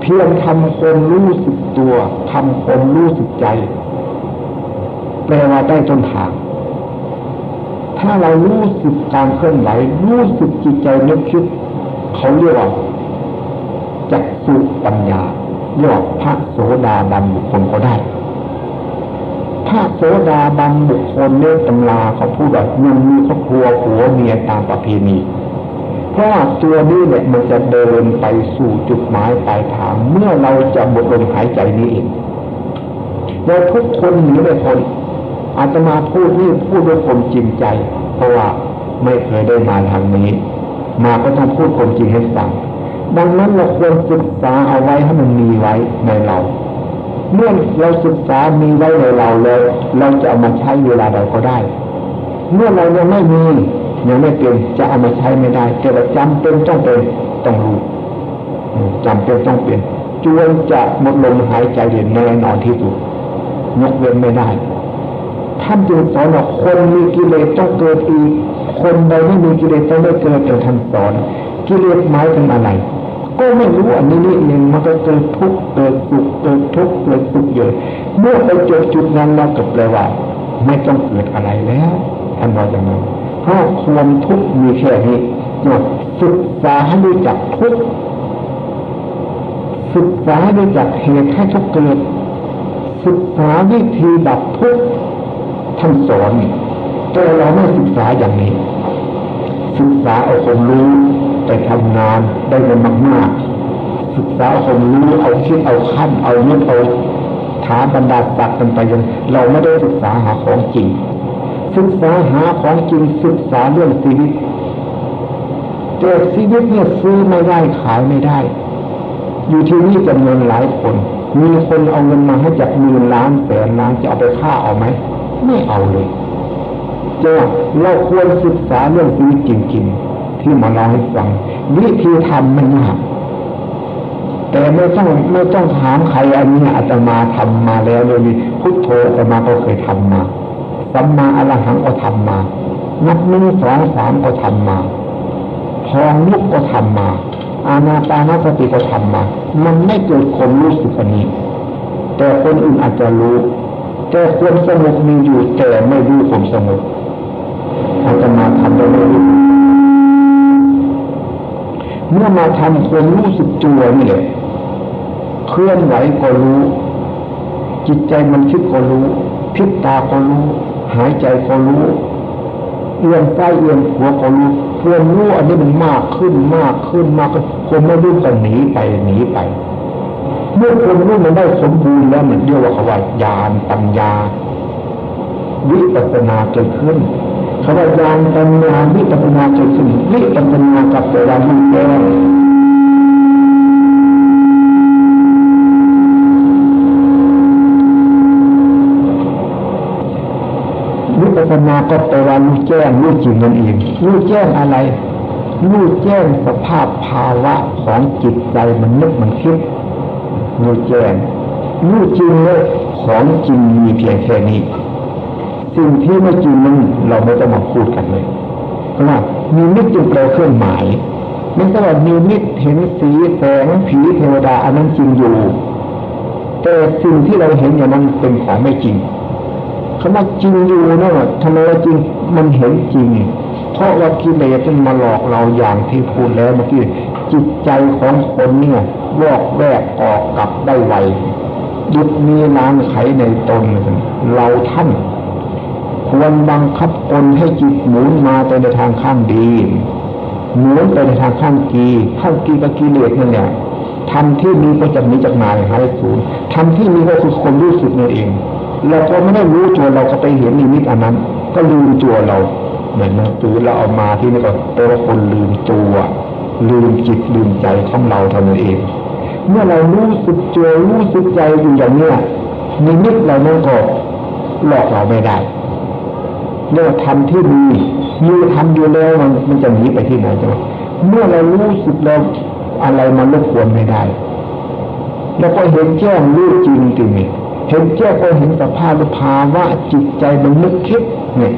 เพียงทำคนรู้สึกตัวทำคนรู้สึกใจ แปลว่าได้ต้นทางถ้าเรารู้สึกการเคลื่อนไหวรู้สึกจิตใจนึกคิดเขาเรียกว่า จักสุปัญญายกว่าพระโสดาบันบุคคลก็ได้พระโสดาบันบุคคลเนื้อตำราเขาพูดแบบยังมีครอบครัวผัวเมียตามประเพณีเพราะตัวนี้เนี่ยมันจะเดินไปสู่จุดหมายปลายทาง เมื่อเราจะหมดลมหายใจนี้เองเราทุกคนหนีไม่พ้นอาตมาพูดนี่พูดด้วยความจริงใจ เพราะว่าไม่เคยได้มาทางนี้ มาก็ต้องพูดความจริงให้ฟัง ดังนั้นเราควรศึกษาเอาไว้ให้มันมีไว้ในเรา เมื่อเราศึกษามีไว้ในเราแล้วเราจะเอามาใช้เวลาใดก็ได้ เมื่อเรายังไม่มียังไม่เป็นจะเอามาใช้ไม่ได้แต่ว่าจำเป็นต้องเป็นต้องรู้จำเป็นต้องเป็นจวนจะหมดลมหายใจเด่นแน่นอนที่สุดยกเว้นไม่ได้ท่านจึงสอนว่าคนมีกิเลสต้องเกิดอีก คนใดไม่มีกิเลสต้องไม่เกิดแต่ท่านสอน กิเลสหมายถึงอะไร ก็ไม่รู้อันนี้นี่เองมันก็เกิดทุกข์เกิดสุขเกิดทุกข์เกิดสุขเยอะเมื่อไปจบจุดนั้นแล้วก็แปลว่า ไม่ต้องเกิดอะไรแล้วท่านบอกอย่างนั้นเพราะความทุกข์มีแค่นี้ศึกษาให้รู้จักทุกข์ศึกษาให้รู้จักเหตุให้ทุกข์เกิดศึกษาวิธีดับทุกข์ท่านสอนแต่เราไม่ศึกษาอย่างนี้ ศึกษาเอาความรู้ ไปทำงานได้เงินมากๆศึกษาความรู้เอาคิดเอาขั้นเอายึดเอาถาบรรดาศักดิ์กันไปยังเราไม่ได้ศึกษาหาของจริง ศึกษาหาของจริงศึกษาเรื่องชีวิตแต่ชีวิตเนี่ยซื้อไม่ได้ขายไม่ได้ อยู่ที่นี่จำนวนหลายคน มีคนเอาเงินมาให้จากหมื่นล้านแสนล้านจะเอาไปฆ่าเอาไหมไม่เอาเลยจะเราควรศึกษาเรื่องชีวิตจริงๆ ที่มาเล่าให้ฟังวิธีทำมันยากแต่ไม่ต้องไม่ต้องถามใครอันนี้อาตมาทำมาแล้วเลยพุทโธอาตมาก็เคยทำมาสัมมาอรหังก็ทำมา นับหนึ่งสองสามก็ทำมาพองลุกก็ทำมา อาณาปานสติก็ทำมา มันไม่เกิดความรู้สึกนี้ แต่คนอื่นอาจจะรู้ แต่ความสงบมีอยู่แต่ไม่รู้ความสงบอาจะมาทำได้ไม่รู้ เมื่อมาทำความรู้สึกตัวนี่แหละเคลื่อนไหวก็รู้ จิตใจมันคิดก็รู้พิษตาก็รู้ หายใจก็รู้เอียงใต้เอียงหัวก็รู้เพื่อนรู้อันนี้มันมากขึ้นมากขึ้นมากขึ้นคนไม่รู้ก็หนีไปหนีไป เมื่อคนรู้มันได้สมบูรณ์แล้วเหมันเรียกว่าขว่าญาณปัญญา วิปัสนาเกิดขึ้น คำว่าญาณปัญญาวิปัสนาเกิดขึ้นวิปัสนากับตัวเราไม่แก้วิปัสนาก็แปลว่ารู้แจ้งรู้จริงนั่นเองรู้แจ้งอะไรรู้แจ้งสภาพภาวะของจิตใจมันนึกมันคิดรู้แจ้งรู้จริงเลยของจริงมีเพียงแค่นี้ สิ่งที่ไม่จริงนั้นเราไม่ต้องมาพูดกันเลยเพราะว่ามีมิตรจึงแปลเครื่องหมายไม่ใช่ว่ามีมิตรเห็นสีแสงผีเทวดาอันนั้นจริงอยู่ แต่สิ่งที่เราเห็นอย่างนั้นเป็นของไม่จริงคำว่าจริงอยู่นั่นทำไมว่าจริงมันเห็นจริง เพราะว่ากิเลสมันมาหลอกเราอย่างที่พูดแล้วเมื่อกี้จิตใจของคนเนี่ยวอกแวกออกกลับได้ไวยุดมีน้ำไขในตนเราท่าน ควรบังคับตนให้จิตหมุนมาไปในทางข้างดีหมุนไปในทางข้างกีข้างกีกับกิเลสนั่นแหละทำที่มีก็จะมีจากนายหายสูญทำที่มีก็คือคนรู้สึกนั่นเอง เราพอไม่ได้รู้ตัวเราก็ไปเห็นนิมิตอันนั้น ก็ลืมตัวเราเหมือนนะตือเราเอามาที่นี่ก็แปลว่าคนลืมตัว ลืมจิตลืมใจของเราเท่านั้นเอง เมื่อเรารู้สึกตัวรู้สึกใจอยู่อย่างเนี้ยนิมิตเรานั่นก็หลอกเราไม่ได้ เรียกว่าทำที่มีมีทำอยู่แล้วมันมันจะหนีไปที่ไหนจ้ะเมื่อเรารู้สึกแล้วอะไรมันรบกวนไม่ได้ แล้วก็เห็นแจ้งรู้จริงจริงเห็นแจ้งก็เห็นสภาพภาวะจิตใจมันนึกคิดเนี่ย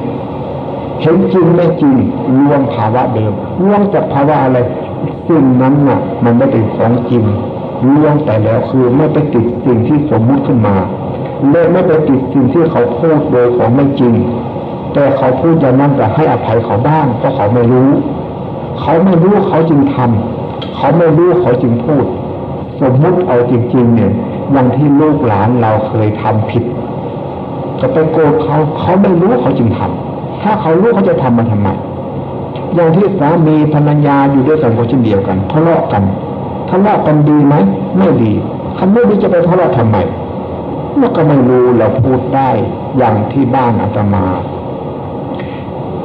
เห็นจริงไม่จริงรวมภาวะเดิมรวมจากภาวะอะไรสิ่งนั้นน่ะ มันไม่เป็นของจริงล่วงแต่แล้วคือไม่ไปติดสิ่งที่สมมุติขึ้นมาและไม่ไปติดสิ่งที่เขาพูดโดยของไม่จริง แต่เขาพูดอย่างนั้นแต่ให้อภัยเขาบ้างเพราะเขาไม่รู้ เขาไม่รู้เขาจึงทำเขาไม่รู้เขาจึงพูด สมมุติเอาจริงๆเนี่ยอย่างที่ลูกหลานเราเคยทำผิด ก็ไปโกรธเขาเขาไม่รู้เขาจึงทำถ้าเขารู้เขาจะทำมาทำไมอย่างที่สามีภรรยาอยู่ด้วยกันก็เช่นเดียวกันทะเลาะกันทะเลาะกันดีไหมไม่ดีคำไม่ดีจะไปทะเลาะทำไมเมื่อก็ไม่รู้เราพูดได้อย่างที่บ้านอาตมา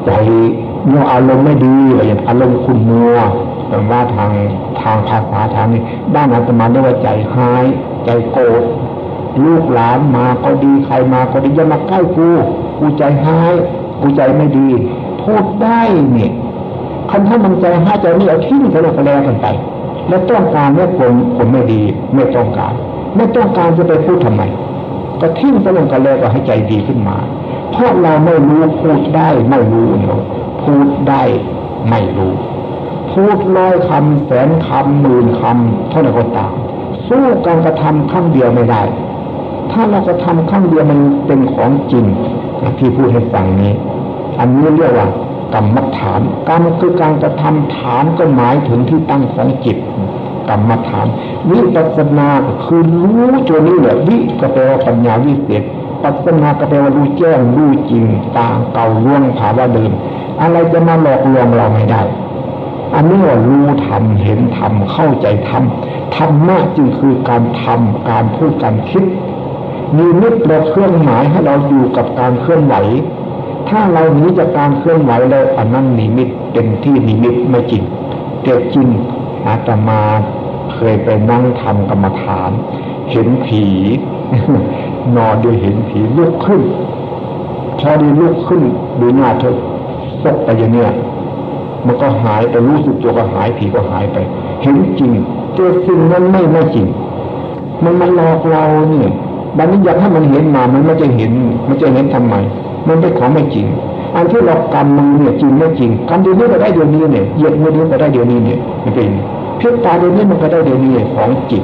ใจเมื่ออารมณ์ไม่ดีอะไรอย่างอารมณ์คุณมัวแปลว่าทางทางภาษาทางนี้บ้านอาตมาเรียกว่าใจหาย ใจโกรธลูกหลานมาก็ดีใครมาก็ดีอย่ามาใกล้กูกูใจหายกูใจไม่ดี พูดได้เนี่ยคันถ้ามันใจหาใจไม่เอาทิ้งไปแล้วก็แล้วกันไปแล้วต้องการเนี่ยผมผมไม่ดีไม่ต้องการ ไม่ต้องการจะไปพูดทำไม ก็ทิ้งไปแล้วก็แล้วก็ให้ใจดีขึ้นมา พราเราไม่รู้พูดได้ไม่รู้เนาะพูดได้ไม่รู้ พูดร้อยคำแสนคำหมื่นคำเท่านั้นก็ตามสู้การกระทำครั้งเดียวไม่ได้ ถ้าเรากระทำครั้งเดียวมันเป็นของจริงที่พูดให้ฟังนี้ อันนี้เรียกว่ากรรมฐานกรรมคือการกระทำฐานก็หมายถึงที่ตั้งของจิตกรรมฐาน วิปัสสนาคือรู้ตัวนี้แหละวิก็แปลว่าปัญญาวิเศษ ปัสนาก็แปลว่ารู้แจ้งรู้จริงต่างเก่าล่วงภาวะเดิม อะไรจะมาหลอกลวงเราไม่ได้ อันนี้ว่ารู้ทำเห็นทำเข้าใจทำธรรมะจึงคือการทำการพูดการคิดมีนิดเราเครื่องหมายให้เราอยู่กับการเคลื่อนไหว ถ้าเราหนีจากการเคลื่อนไหวแล้วอันนั้นนิมิตเป็นที่นิมิตไม่จริงแต่จริงอาตมาเคยไปนั่งทำกรรมฐาน เห็นผี นอนดูเห็นผีลุกขึ้นพอดีลุกขึ้นดูหน้าเธอตกไปอย่างเนี้ยมันก็หายไปรู้สึกตัวก็หายผีก็หายไป เห็นจริงแต่สิ่งนั้นไม่ไม่จริง มันมาหลอกเราเนี่ยบันนี้อยากให้มันเห็นมา มันไม่จะเห็น มันจะเห็นทำไม มันเป็นของไม่จริง อันที่เรากำมือเนี่ยจริงไม่จริงกำเดี๋ยวนี้ก็ได้เดี๋ยวนี้เนี่ยเหยียดมือนี้ก็ได้เดี๋ยวนี้เนี่ยมันเป็นเพียงตาเดี๋ยวนี้มันก็ได้เดี๋ยวนี้ของจิต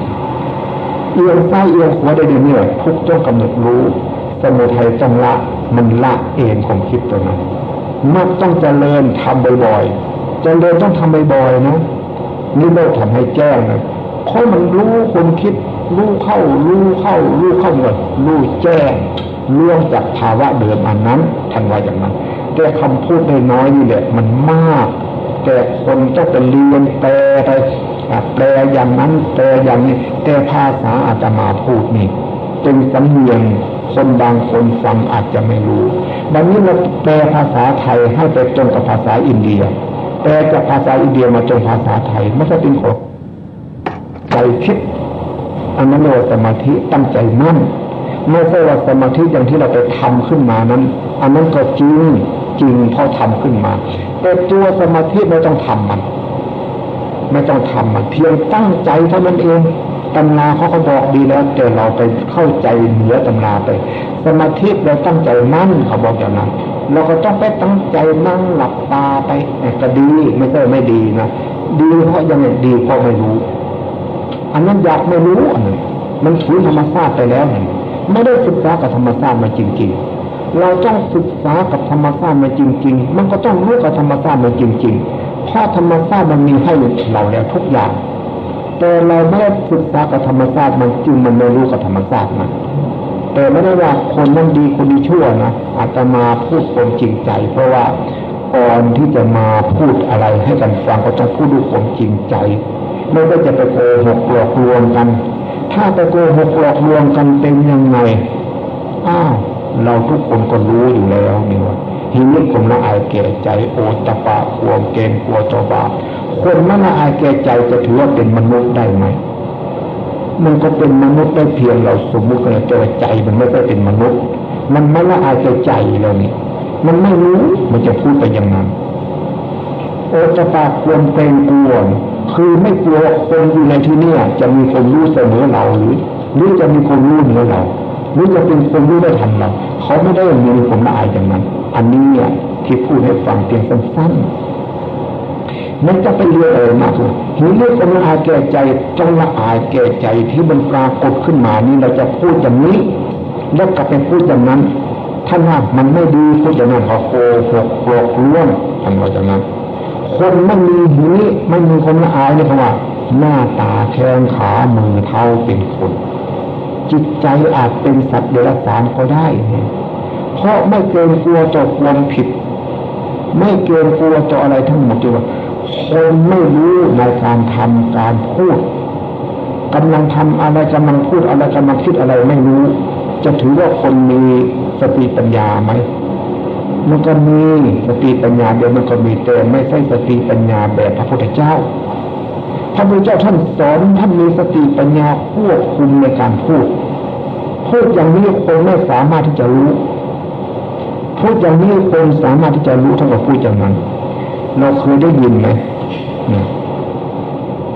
เอียงซ้ายเอียงขวาได้ดี๋ยวนี้ทุกต้องกำหนดรู้สมุทัยต้องละมันละเองของคิดตัวนั้นมักต้องเจริญทำบ่อยๆเจริญต้องทำบ่อยๆนะนี่ไม่ทำให้แจ้งนะเพราะมันรู้คนคิด รู้เข้า รู้เข้า รู้เข้าหมดรู้แจ้งเรื่องจากภาวะเดิมอันนั้นทันว่าอย่างนั้นแต่คำพูดได้น้อยนี่แหละมันมาก แต่คนต้องไปเรียนแปลไป แปลอย่างนั้นแปลอย่างนี้แต่ภาษาอาตมาพูดนี่เป็นสำเนียงคนบางคนฟังอาจจะไม่รู้ดังนี้เราแปลภาษาไทยให้ไปตรงกับภาษาอินเดีย แปลจากภาษาอินเดียมาตรงภาษาไทยไม่ใช่เป็นของใจคิดอันนั้นเราสมาธิตั้งใจมั่นไม่ใช่ว่าสมาธิอย่างที่เราไปทำขึ้นมานั้น อันนั้นก็จริงจริงพอทำขึ้นมาแต่ตัวสมาธิไม่ต้องทำมัน ไม่ต้องทำมันเพียงตั้งใจเท่านั้นเองตำราเขาก็บอกดีแล้ว แต่เราไปเข้าใจเหนือตำราไปสมาธิเราตั้งใจมั่นเขาบอกอย่างนั้นเราก็ต้องไปตั้งใจนั่งหลับตาไปก็ดีไม่ใช่ไม่ดีนะดีเพราะยังไงดีเพราะไม่รู้ อันนั้นอยากไม่รู้อันนั้มันถูธรรมชาติไปแล้วเห็นไม่ได้ศึกษากับธรรมชาติมาจริง ๆ เราต้องศึกษากับธรรมชาติมาจริง ๆ มันก็ต้องรู้กับธรรมชาติมาจริง ๆ เพราะธรรมชาติมันมีให้เราแล้วทุกอย่าง แต่เราไม่ได้ศึกษากับธรรมชาติมันจึงมันไม่รู้กับธรรมชาติมันแต่ไม่ได้ว่าคนนั้นดีคนนี้ชั่วนะอาจจะมาพูดความจริงใจ เพราะว่าก่อนที่จะมาพูดอะไรให้กันฟังก็ต้องพูดด้วยความจริงใจ ไม่ได้จะไปโกหกหลอกลวงกัน ถ้าไปโกหกหลอกลวงกันเป็นยังไงอ้าวเราทุกคนก็รู้อยู่แล้วนี่ว่า หินิผมละอายแก่ใจโอตปะควเกณฑ์กลัวตัวบาคนไม่ละอายแก่ใจจะถือว่าเป็นมนุษย์ได้ไหมมันก็เป็นมนุษย์ได้เพียงเราสมมุติกันแต่ใจมันไม่ได้เป็นมนุษย์ มันไม่ละอายแก่ใจแล้วนี่มันไม่รู้มันจะพูดไปอย่างนั้นโอตปาควรเป็นกลัวคือไม่กลัวคนอยู่ในที่นี้จะมีคนรู้เสมอเราหรือหรือจะมีคนรู้เหนือเราหรือจะเป็นคนรู้ได้ทันเรา เขาไม่ได้มีผมละอายอย่างนั้น อันนี้เนี่ยที่พูดให้ฟังเพียงสั้นๆมันจะไปเรียกอะไรมากเลยหิเรื่องละอายแก่ใจจงละอายแก่ใจที่มันปรากฏขึ้นมานี่เราจะพูดอย่างนี้ แล้วกลับไปพูดอย่างนั้นท่านว่ามันไม่ดีพูดอย่างนั้นเขาโกหกหลอกลวงท่านว่าอย่างนั้น คนไม่มีหินี้ไม่มีคนละอายนี่เขาว่าหน้าตาแข้งขามือเท้าเป็นคน จิตใจอาจเป็นสัตว์เดรัจฉานก็ได้ เพราะไม่เกรงกลัวต่อความผิด ไม่เกรงกลัวต่ออะไรทั้งหมดที่ว่าคนไม่รู้ในการทำการพูดกำลังทำอะไรกำลังพูดอะไรกำลังคิดอะไรไม่รู้ จะถือว่าคนมีสติปัญญาไหมมันก็มีสติปัญญาเดียวมันก็มีแต่ไม่ใช่สติปัญญาแบบพระพุทธเจ้าพระพุทธเจ้าท่านสอนท่านมีสติปัญญาควบคุมในการพูด พูดอย่างนี้คนไม่สามารถที่จะรู้ พูดอย่างนี้คนสามารถที่จะรู้เท่ากับพูดอย่างนั้น เราเคยได้ยินไหม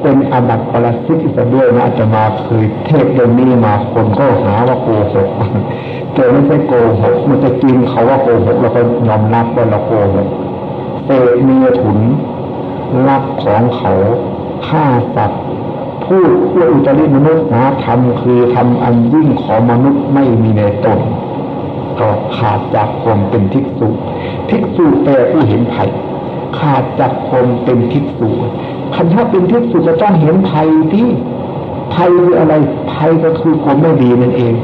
เป็นอบัติปรสิตอีกด้วยนะจะมาเคยเทศเรื่องนี้มาคนก็หาว่าโกหกแต่ไม่ใช่โกหกมันจะกินเขาว่าโกหกเราก็ยอมรับว่าเราโกหกเตะเมียถุนรักของเขาฆ่าสัตว์ พูดเพื่ออุตริมนุษย์นะทำคือทำอันยิ่งของมนุษย์ไม่มีในตนก็ขาดจากความเป็นทิกษุทิกษุแปลผู้เห็นภัยขาดจากความเป็นทิกษุคันถ้าเป็นทิกษุจะต้องเห็นภัยที่ภัยคืออะไรภัยก็คือความไม่ดีนั่นเอง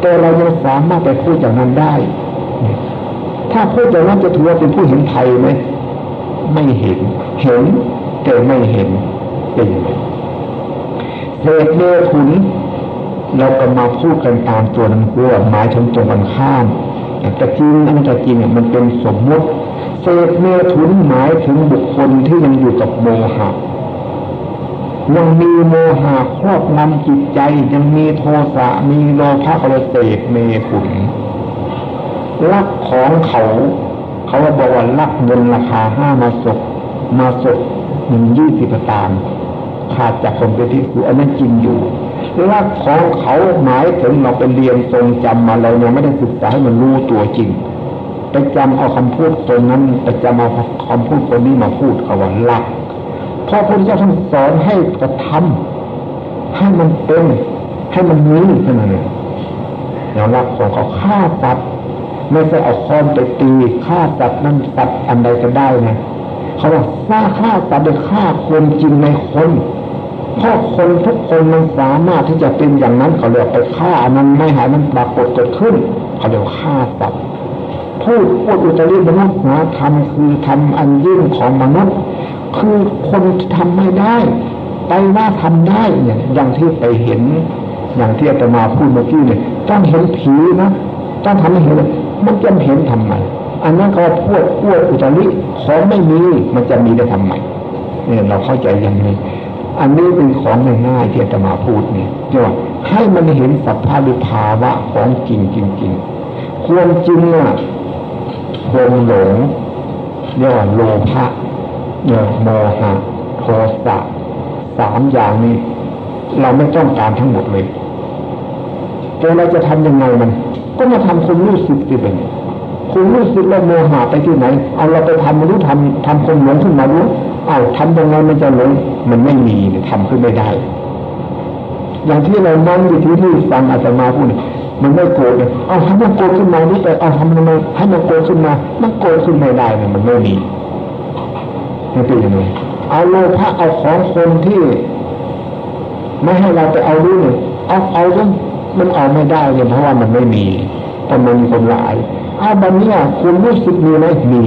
แต่เรายังสามารถไปพูดอย่างนั้นได้ ถ้าพูดอย่างนั้นจะถือว่าเป็นผู้เห็นภัยไหมไม่เห็น เห็นแต่ไม่เห็นเป็น เศษเนื้อถุน เราก็มาพูดกันตามตัวนั้นเพื่อหมายถึงตรงกันข้ามแต่จริงอันจะจริงมันเป็นสมมติเศษเนื้อถุนหมายถึงบุคคลที่ยังอยู่กับโมหะยังมีโมหะครอบงำจิตใจยังมีโทสะมีโลภะกระเสกเมถุนลักของเขา เขาบอกว่าลักเงินราคาห้ามาศกมาศกหนึ่งยี่สิบตาม ขาดจากคนเป็นที่คืออันนั้นจริงอยู่ลักของเขาหมายถึงเราไปเรียนทรงจำมาเรายังไม่ได้ศึกษาให้มันรู้ตัวจริงไปจำเอาคำพูดตรงนั้นไปจำเอาคำพูดคนนี้มาพูดเขาว่าลักพระพุทธเจ้าท่านสอนให้กระทำให้มันเป็นให้มันมีเท่านั้นเองอย่างลักของเขาฆ่าตัดไม่ใช่เอาค้อนไปตีฆ่าตัดนั่นตัดอันใดก็ได้นะเขาบอกฆ่าฆ่าตัดโดยฆ่าคนจริงในคน เพราะคนทุกคนมันสามารถที่จะเป็นอย่างนั้นเขาเรียกไปฆ่ามันไม่หายมันปรากฏเกิดขึ้นเขาเรียกฆ่าตัดพูดพูดอุตริมนุษย์นะทำคือทำอันยิ่งของมนุษย์ คือคนทำไม่ได้ ไปว่าทำได้เนี่ยอย่างที่ไปเห็น อย่างที่อาตมาพูดเมื่อกี้เนี่ยต้องเห็นผีนะต้องทำให้เห็นมันจะเห็นทำไมอันนั้นก็พูดพูดอุตริของไม่มีมันจะมีได้ทำไมเนี่ยเราเข้าใจอย่างนี้ อันนี้เป็นของง่ายๆที่อาตมาพูดเนี่ยเรียกว่าให้มันเห็นสภาพภาวะของจริงจริงๆควรจริงอะความหลงเรียกว่าโลภะเรียโมหะโทสะสามอย่างนี้ เราไม่ต้องการทั้งหมดเลยแต่เราจะทำยังไงมัน ก็มาทำคนรู้สึกที่เป็นคุณรู้สึกแล้วโมหะไปที่ไหน เอาเราไปทำมรู้ทำทำคนหลงขึ้นมารู้ อาทำยังไงมันจะหลงมันไม่มีทำขึ้นไม่ได้ อย่างที่เรานั่งอยู่ที่ที่ฟังอาจจะมาพูดมันไม่โกรธเลยเอาทำมันโกรธขึ้นมานี่ไปเอาทำมันให้มันโกรธขึ้นมา มันโกรธขึ้นไม่ได้เนี่ยมันไม่มีนี่เป็นยังไงเอาโลภะเอาของคนที่ไม่ให้เราไปเอาด้วยเนี่ยเอาเอาแล้วมันเอาไม่ได้เนี่ยเพราะว่ามันไม่มีแต่มันมีคนหลายเอาบันนี้คุณรู้สึกมีไหมมี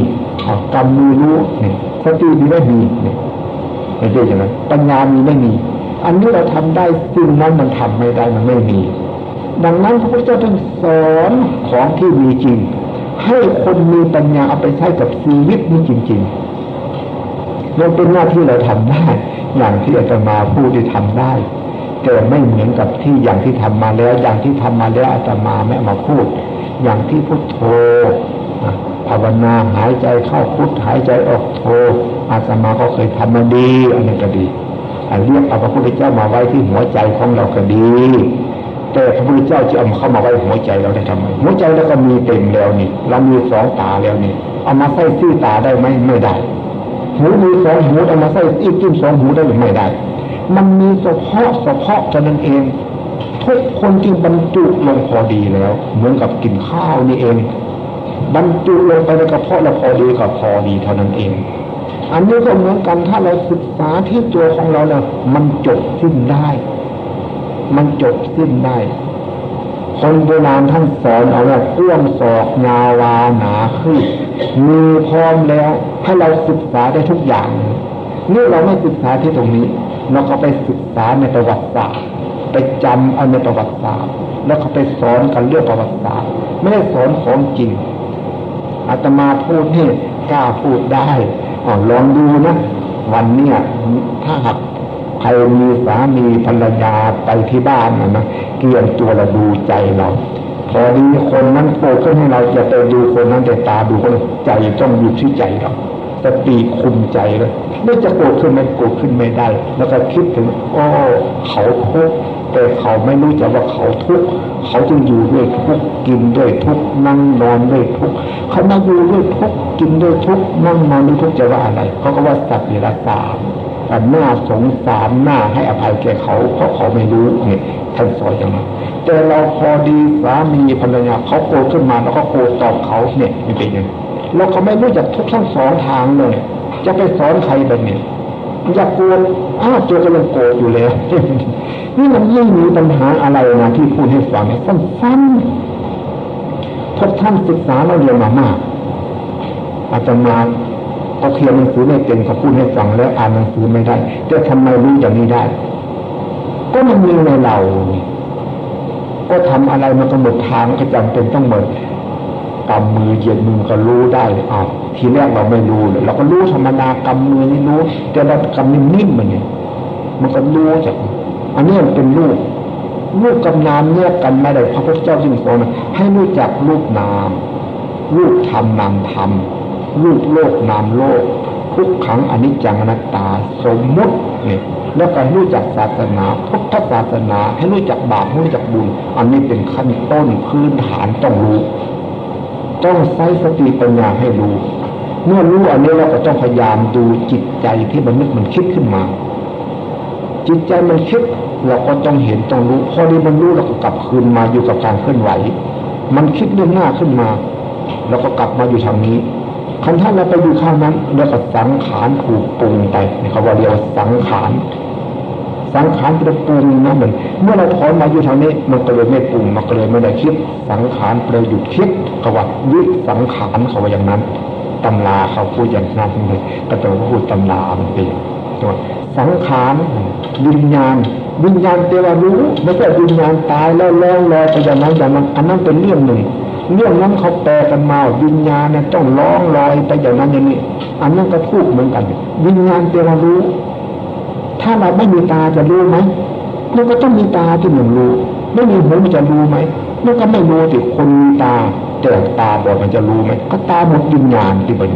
กรรมมีรู้เนี่ยสติมีไม่มีเนี่ยไม่ใช่ใช่ไหมปัญญามีไม่มี อันนี้เราทำได้สิ่งนั้นมันทำไม่ได้มันไม่มี ดังนั้นพระพุทธเจ้าท่านสอนของที่มีจริง ให้คนมีปัญญาเอาไปใช้กับชีวิตนี้จริงๆมันเป็นหน้าที่เราทำได้ อย่างที่อาจารย์มาพูดที่ทำได้แต่ไม่เหมือนกับที่อย่างที่ทำมาแล้ว อย่างที่ทำมาแล้วอาตมาไม่มาพูด อย่างที่พุทโธ ภาวนาหายใจเข้าพุทหายใจออกโธอาตมาก็เคยทำมาดีอันนี้ก็ดีอันเรียกเอาพระพุทธเจ้ามาไว้ที่หัวใจของเราก็ดี แต่พระพุทธเจ้าจะเอาเข้ามาไว้หัวใจเราได้ทำไมหัวใจเราก็มีเต็มแล้วนี่ เรามีสองตาแล้วนี่ เอามาใส่ซี่ตาได้ไหมไม่ได้หูมีสองหูเอามาใส่อีกจิ้มสองหูได้หรือไม่ได้ มันมีเฉพาะเฉพาะเท่านั้นเองทุกคนจึงบรรจุลงพอดีแล้ว เหมือนกับกินข้าวนี่เอง บรรจุลงไปในกระเพาะเราพอดีกับพอดีเท่านั้นเอง อันนี้ก็เหมือนกันถ้าเราศึกษาที่ตัวของเราเนี่ยมันจบสิ้นได้ มันจบสิ้นได้ คนโบราณท่านสอนเอาว่าก้วงศอกยาวาหนาขึ้นมีพร้อมแล้วให้เราศึกษาได้ทุกอย่างเมื่อเราไม่ศึกษาที่ตรงนี้ เราก็ไปศึกษาในประวัติศาสตร์ไปจำเอาในประวัติศาสตร์แล้วก็ไปสอนกันเรื่องประวัติศาสตร์ไม่ได้สอนของจริง อาตมาพูดนี่กล้าพูดได้อลองดูนะ วันเนี้ยถ้าหากใครมีสามีภรรยาไปที่บ้านนะนะเกี่ยงตัวเราดูใจเราพอดีคนนั้นโตขึ้นให้เราจะไปดูคนนั้นแต่ตาดูคนใจต้องอยู่ที่ใจเราสติคุมใจเลยไม่จะโกรธขึ้นไม่โกรธขึ้นไม่ได้ แล้วก็คิดถึงอ๋อเขาทุกข์ แต่เขาไม่รู้จักว่าเขาทุกข์เขาจึงอยู่ด้วยทุกข์กินด้วยทุกข์นั่งนอนด้วยทุกข์เขามาอยู่ด้วยทุกข์กินด้วยทุกข์นั่งนอนด้วยทุกข์จะว่าอะไรเขาก็ว่าสัตว์เดรัจฉานหน้าสงสารหน้าให้อภัยแก่เขาเพราะเขาไม่รู้เนี่ยท่านสอนอย่างนั้นแต่เราพอดีสามีภรรยาเขาโกรธขึ้นมาแล้วก็โกรธตอบเขาเนี่ยมันเป็นยังไงเราเขาไม่รู้จักทุกทั้งสองทางเลย จะไปสอนใครแบบนี้ อยากโกรธอ้าวตัวก็ยังโกรธอยู่แล้วนี่มันยิ่งมีปัญหาอะไรนะที่พูดให้ฟังสั้นๆพวกท่านศึกษาเราเรียนมามากอาจจะมาเขาเขียนหนังสือไม่เป็นเขาพูดให้ฟังแล้วอ่านหนังสือไม่ได้แต่ทำไมรู้อย่างนี้ได้ ก็มันมีในเรา ก็ทำอะไรมันก็หมดทางก็จำเป็นต้องหมดกำมือเย็นมือก็รู้ได้อ้าว ทีแรกเราไม่รู้เลยเราก็รู้ธรรมดากำมือนี่รู้แต่เรากำนิ่มๆมันเนี่ยมันก็รู้จากอันนี้มันเป็นรูปรูปกับนามเนี่ยกันไม่ได้พระพุทธเจ้าจึงสอนให้รู้จักรูปนาม รูปธรรมนามธรรมรูปโลกนามโลกทุกขังอนิจจังอนัตตา สมมุติเนี่ยแล้วการรู้จักศาสนาพุทธศาสนา ให้รู้จักบาปรู้จักบุญ อันนี้เป็นขั้นต้นพื้นฐานต้องรู้ ต้องใช้สติปัญญาให้รู้ เมื่อรู้อันนี้เราก็ต้องพยายามดูจิตใจที่มันนึกมันคิดขึ้นมา จิตใจมันคิดเราก็ต้องเห็นต้องรู้พอดีมันรู้เราก็กลับคืนมาอยู่กับการเคลื่อนไหว มันคิดเรื่องหน้าขึ้นมาเราก็กลับมาอยู่ทางนี้คันท่านเราไปอยู่ข้างนั้นแล้วก็สังขารถูกปรุงไปเขาว่าเรียกว่าสังขารสังขารเป็นปรุงนะเหมือนเมื่อเราถอนมาอยู่ทางนี้ มันก็เลยไม่ปรุงมันก็เลยไม่ได้คิด สังขารเปลยหยุดคิดกว่ายึดสังขารเขาว่าอย่างนั้น ตำราเขาพูดอย่างนั้นเลยก็ต้องพูดตำรามันเป็นตัวสังขารวิญญาณ วิญญาณเตวารู้ไม่ใช่วิญญาณตายแล้วแล้วลอยไปอย่างนั้นอย่างนั้นอันนั้นเป็นเรื่องหนึ่ง เรื่องนั้นเขาแปลกันมาวิญญาณเนี่ยต้องร้องลอยไปอย่างนั้นอย่างนี้ อันนั้นก็พูดเหมือนกัน วิญญาณเตวารู้ ถ้าเราไม่มีตาจะรู้ไหมมันก็ต้องมีตาที่หนึ่งรู้ ไม่มีหูมันจะรู้ไหมมันก็ไม่รู้สิคนมีตา แต่ตาบอดมันจะรู้ไหมก็ตาหมดวิญญาณที่เป็น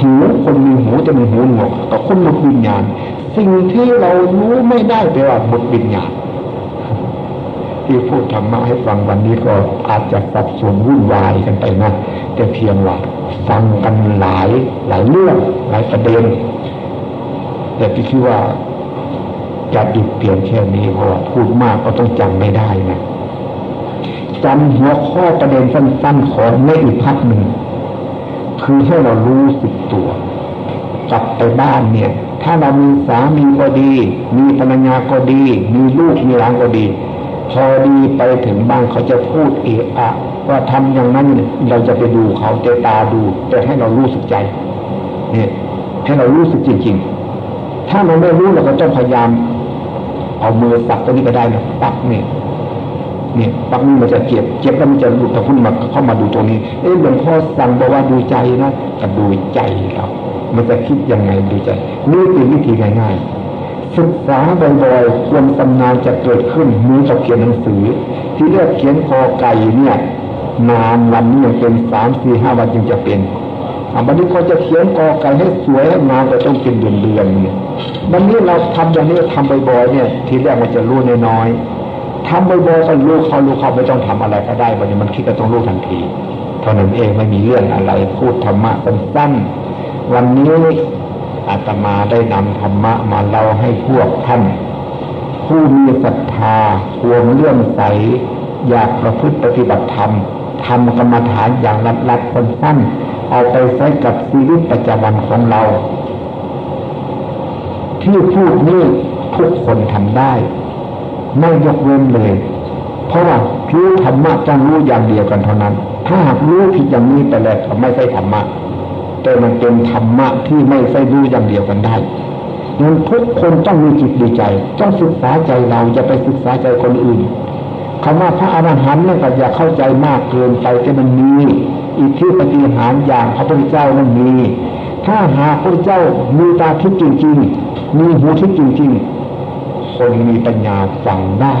หูคนมีหูจะมีหูหนวกก็คนหมดวิญญาณ สิ่งที่เรารู้ไม่ได้แปลว่าหมดวิญญาณที่พูดธรรมะให้ฟังวันนี้ก็อาจจะสับสนวุ่นวายกันไปนะแต่เพียงว่าฟังกันหลายหลายเรื่องหลายประเด็นแต่ที่คิดว่าจะหยุดเปลี่ยนแค่นี้เพราะพูดมากก็ต้องจำไม่ได้นะ จำหัวข้อประเด็นสั้นๆของไม่อีกพักหนึ่ง คือให้เรารู้สึกตัว กลับไปบ้านเนี่ย ถ้าเรามีสามีก็ดี มีภรรยาก็ดี มีลูกมีหลานก็ดี พอดีไปถึงบ้านเขาจะพูดเอะอะว่าทำอย่างนั้นเราจะไปดูเขาจะตาดู แต่ให้เรารู้สึกใจเนี่ยให้เรารู้สึกจริง ๆ ถ้าเราไม่รู้เราก็ต้องพยายาม เอามือปักตัวนี้ก็ได้นะปักเนี่ย เนี่ยปักนี้มันจะเจ็บเจ็บแล้วมันจะหลุดตะพุ่นมาเข้ามาดูตรงนี้ เอ๊ะหลวงพ่อสั่งบอกว่าดูใจนะก็ดูใจเรา มันจะคิดยังไงดูใจนี่เป็นวิธีง่ายๆศึกษาบ่อยๆควรตำนานจะเกิดขึ้นมือกับเขียนหนังสือ ที่เรียกเขียนคอไก่เนี่ยนานวันนี้ยังเป็นสามสี่ห้าวันจึงจะเป็นวันนี้เขาจะเขียนกอไก่ให้สวยให้งามก็ต้องเป็นเดือนเดือนเนี่ยวันนี้เราทำอย่างนี้ทำบ่อยๆเนี่ย ทีแรกมันจะรู้น้อยๆ ทำบ่อยๆก็รู้เขารู้เขาไม่ต้องทำอะไรก็ได้วันนี้มันคิดก็ต้องรู้ทันทีเท่านั้นเองไม่มีเรื่องอะไรพูดธรรมะสั้นวันนี้อาตมาได้นำธรรมะมาเล่าให้พวกท่าน ผู้มีศรัทธาควรเลื่อมใส อยากประพฤติปฏิบัติธรรมทำกรรมฐานอย่างรัดๆสั้น เอาไปใช้กับชีวิตประจำวันของเรา ที่พูดนี้ทุกคนทำได้ ไม่ยกเว้นเลย เพราะว่าผิวธรรมะต้องรู้อย่างเดียวกันเท่านั้น ถ้าหากรู้ผิดอย่างนี้ไปแล้วไม่ใช่ธรรมะ แต่มันเป็นธรรมะที่ไม่ใช่รู้อย่างเดียวกันได้นั้นทุกคนต้องมีจิตดีใจ ต้องศึกษาใจเราอย่าไปศึกษาใจคนอื่นคำว่าพระอรหันต์เนั่นก็อย่าเข้าใจมากเกินไปแต่มันมีอิทธิปฏิหารอย่างพระพุทธเจ้านั้นมี ถ้าหากพระเจ้ามีตาทิพย์จริง ๆ มีหูทิพย์จริง ๆ คนมีปัญญาฟังได้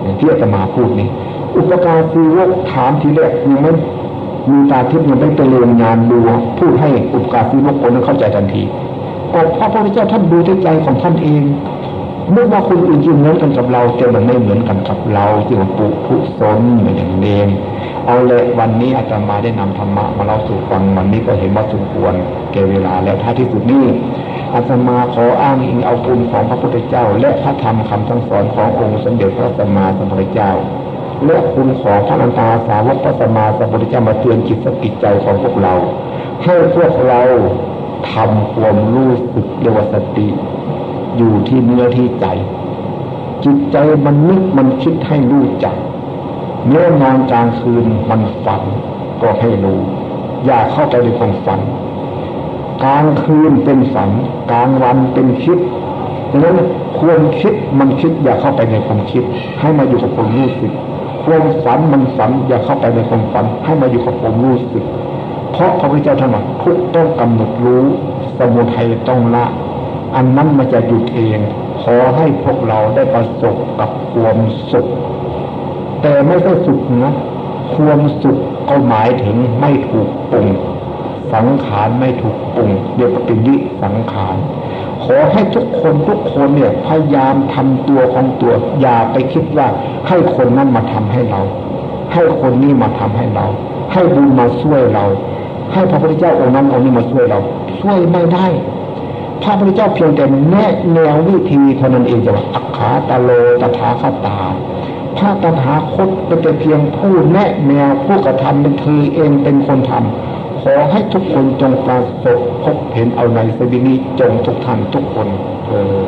อย่างที่อาตมาพูดนี่อุปการคือว่าถามทีแรกยังไม่มีตาทิพย์ยังไม่ไปเรียนงานดูพูดให้อุปการคือวกคนนั้นเข้าใจทันทีแต่พระพุทธเจ้าท่านดูที่ใจของท่านเองเมื่อว่าคนอื่นยิ่งเหมือนกันกับเราแต่มันไม่เหมือนกันกับเราที่ว่าปุถุสนเหมือนอย่างเองเอาเลยวันนี้อาจารย์มาได้นำธรรมะมาเล่าสู่ฟังวันนี้ก็เห็นว่าสมควรเก่เวลาแล้วท้าที่สุดนี้ อาตมาขออ้างอิงเอาคุณของพระพุทธเจ้า และพระธรรมคำสั่งสอนขององค์สมเด็จพระสัมมาสัมพุทธเจ้าและคุณของพระนันตาสาวกพระสัมมาสัมพุทธเจ้ามาเตือนจิตสกิจใจของพวกเราให้พวกเราทำความรู้สึกเรียกว่าสติ อยู่ที่เนื้อที่ใจ จิตใจมันนึกมันคิดให้รู้จักเมื่อนอนกลางคืนมันฝันก็ให้รู้ อย่าเข้าไปในความฝัน กลางคืนเป็นฝันกลางวันเป็นคิดดังนั้นควรคิดมันคิดอย่าเข้าไปในความคิด ให้มาอยู่กับความรู้สึกความฝันมันฝันอย่าเข้าไปในความฝัน ให้มาอยู่กับความรู้สึก เพราะพระพุทธเจ้าท่านบอกทุกต้องกำหนดรู้ สมุทัยต้องละ อันนั้นมันจะหยุดเอง ขอให้พวกเราได้ประสบกับความสุข แต่ไม่ใช่สุขนะความสุขก็หมายถึงไม่ถูกปรุง สังขารไม่ถูกปรุงเรียกว่าเป็นวิสังขารขอให้ทุกคนทุกคนเนี่ยพยายามทำตัวของตัวอย่าไปคิดว่าให้คนนั้นมาทำให้เรา ให้คนนี้มาทำให้เรา ให้บุญมาช่วยเรา ให้พระพุทธเจ้าองค์นั้นองค์นี้มาช่วยเรา ช่วยไม่ได้พระพุทธเจ้าเพียงแต่แนะแนววิธีเท่านั้นเองจะว่าอักขาตาโลตถาคตาพระตถาคตเป็นแต่เพียงผู้แนะแนวผู้กระทำเป็นคือเองเป็นคนทำ ขอให้ทุกคนจงประสบพบเห็นเอาในสบินี้จงทุกท่านทุกคนเออ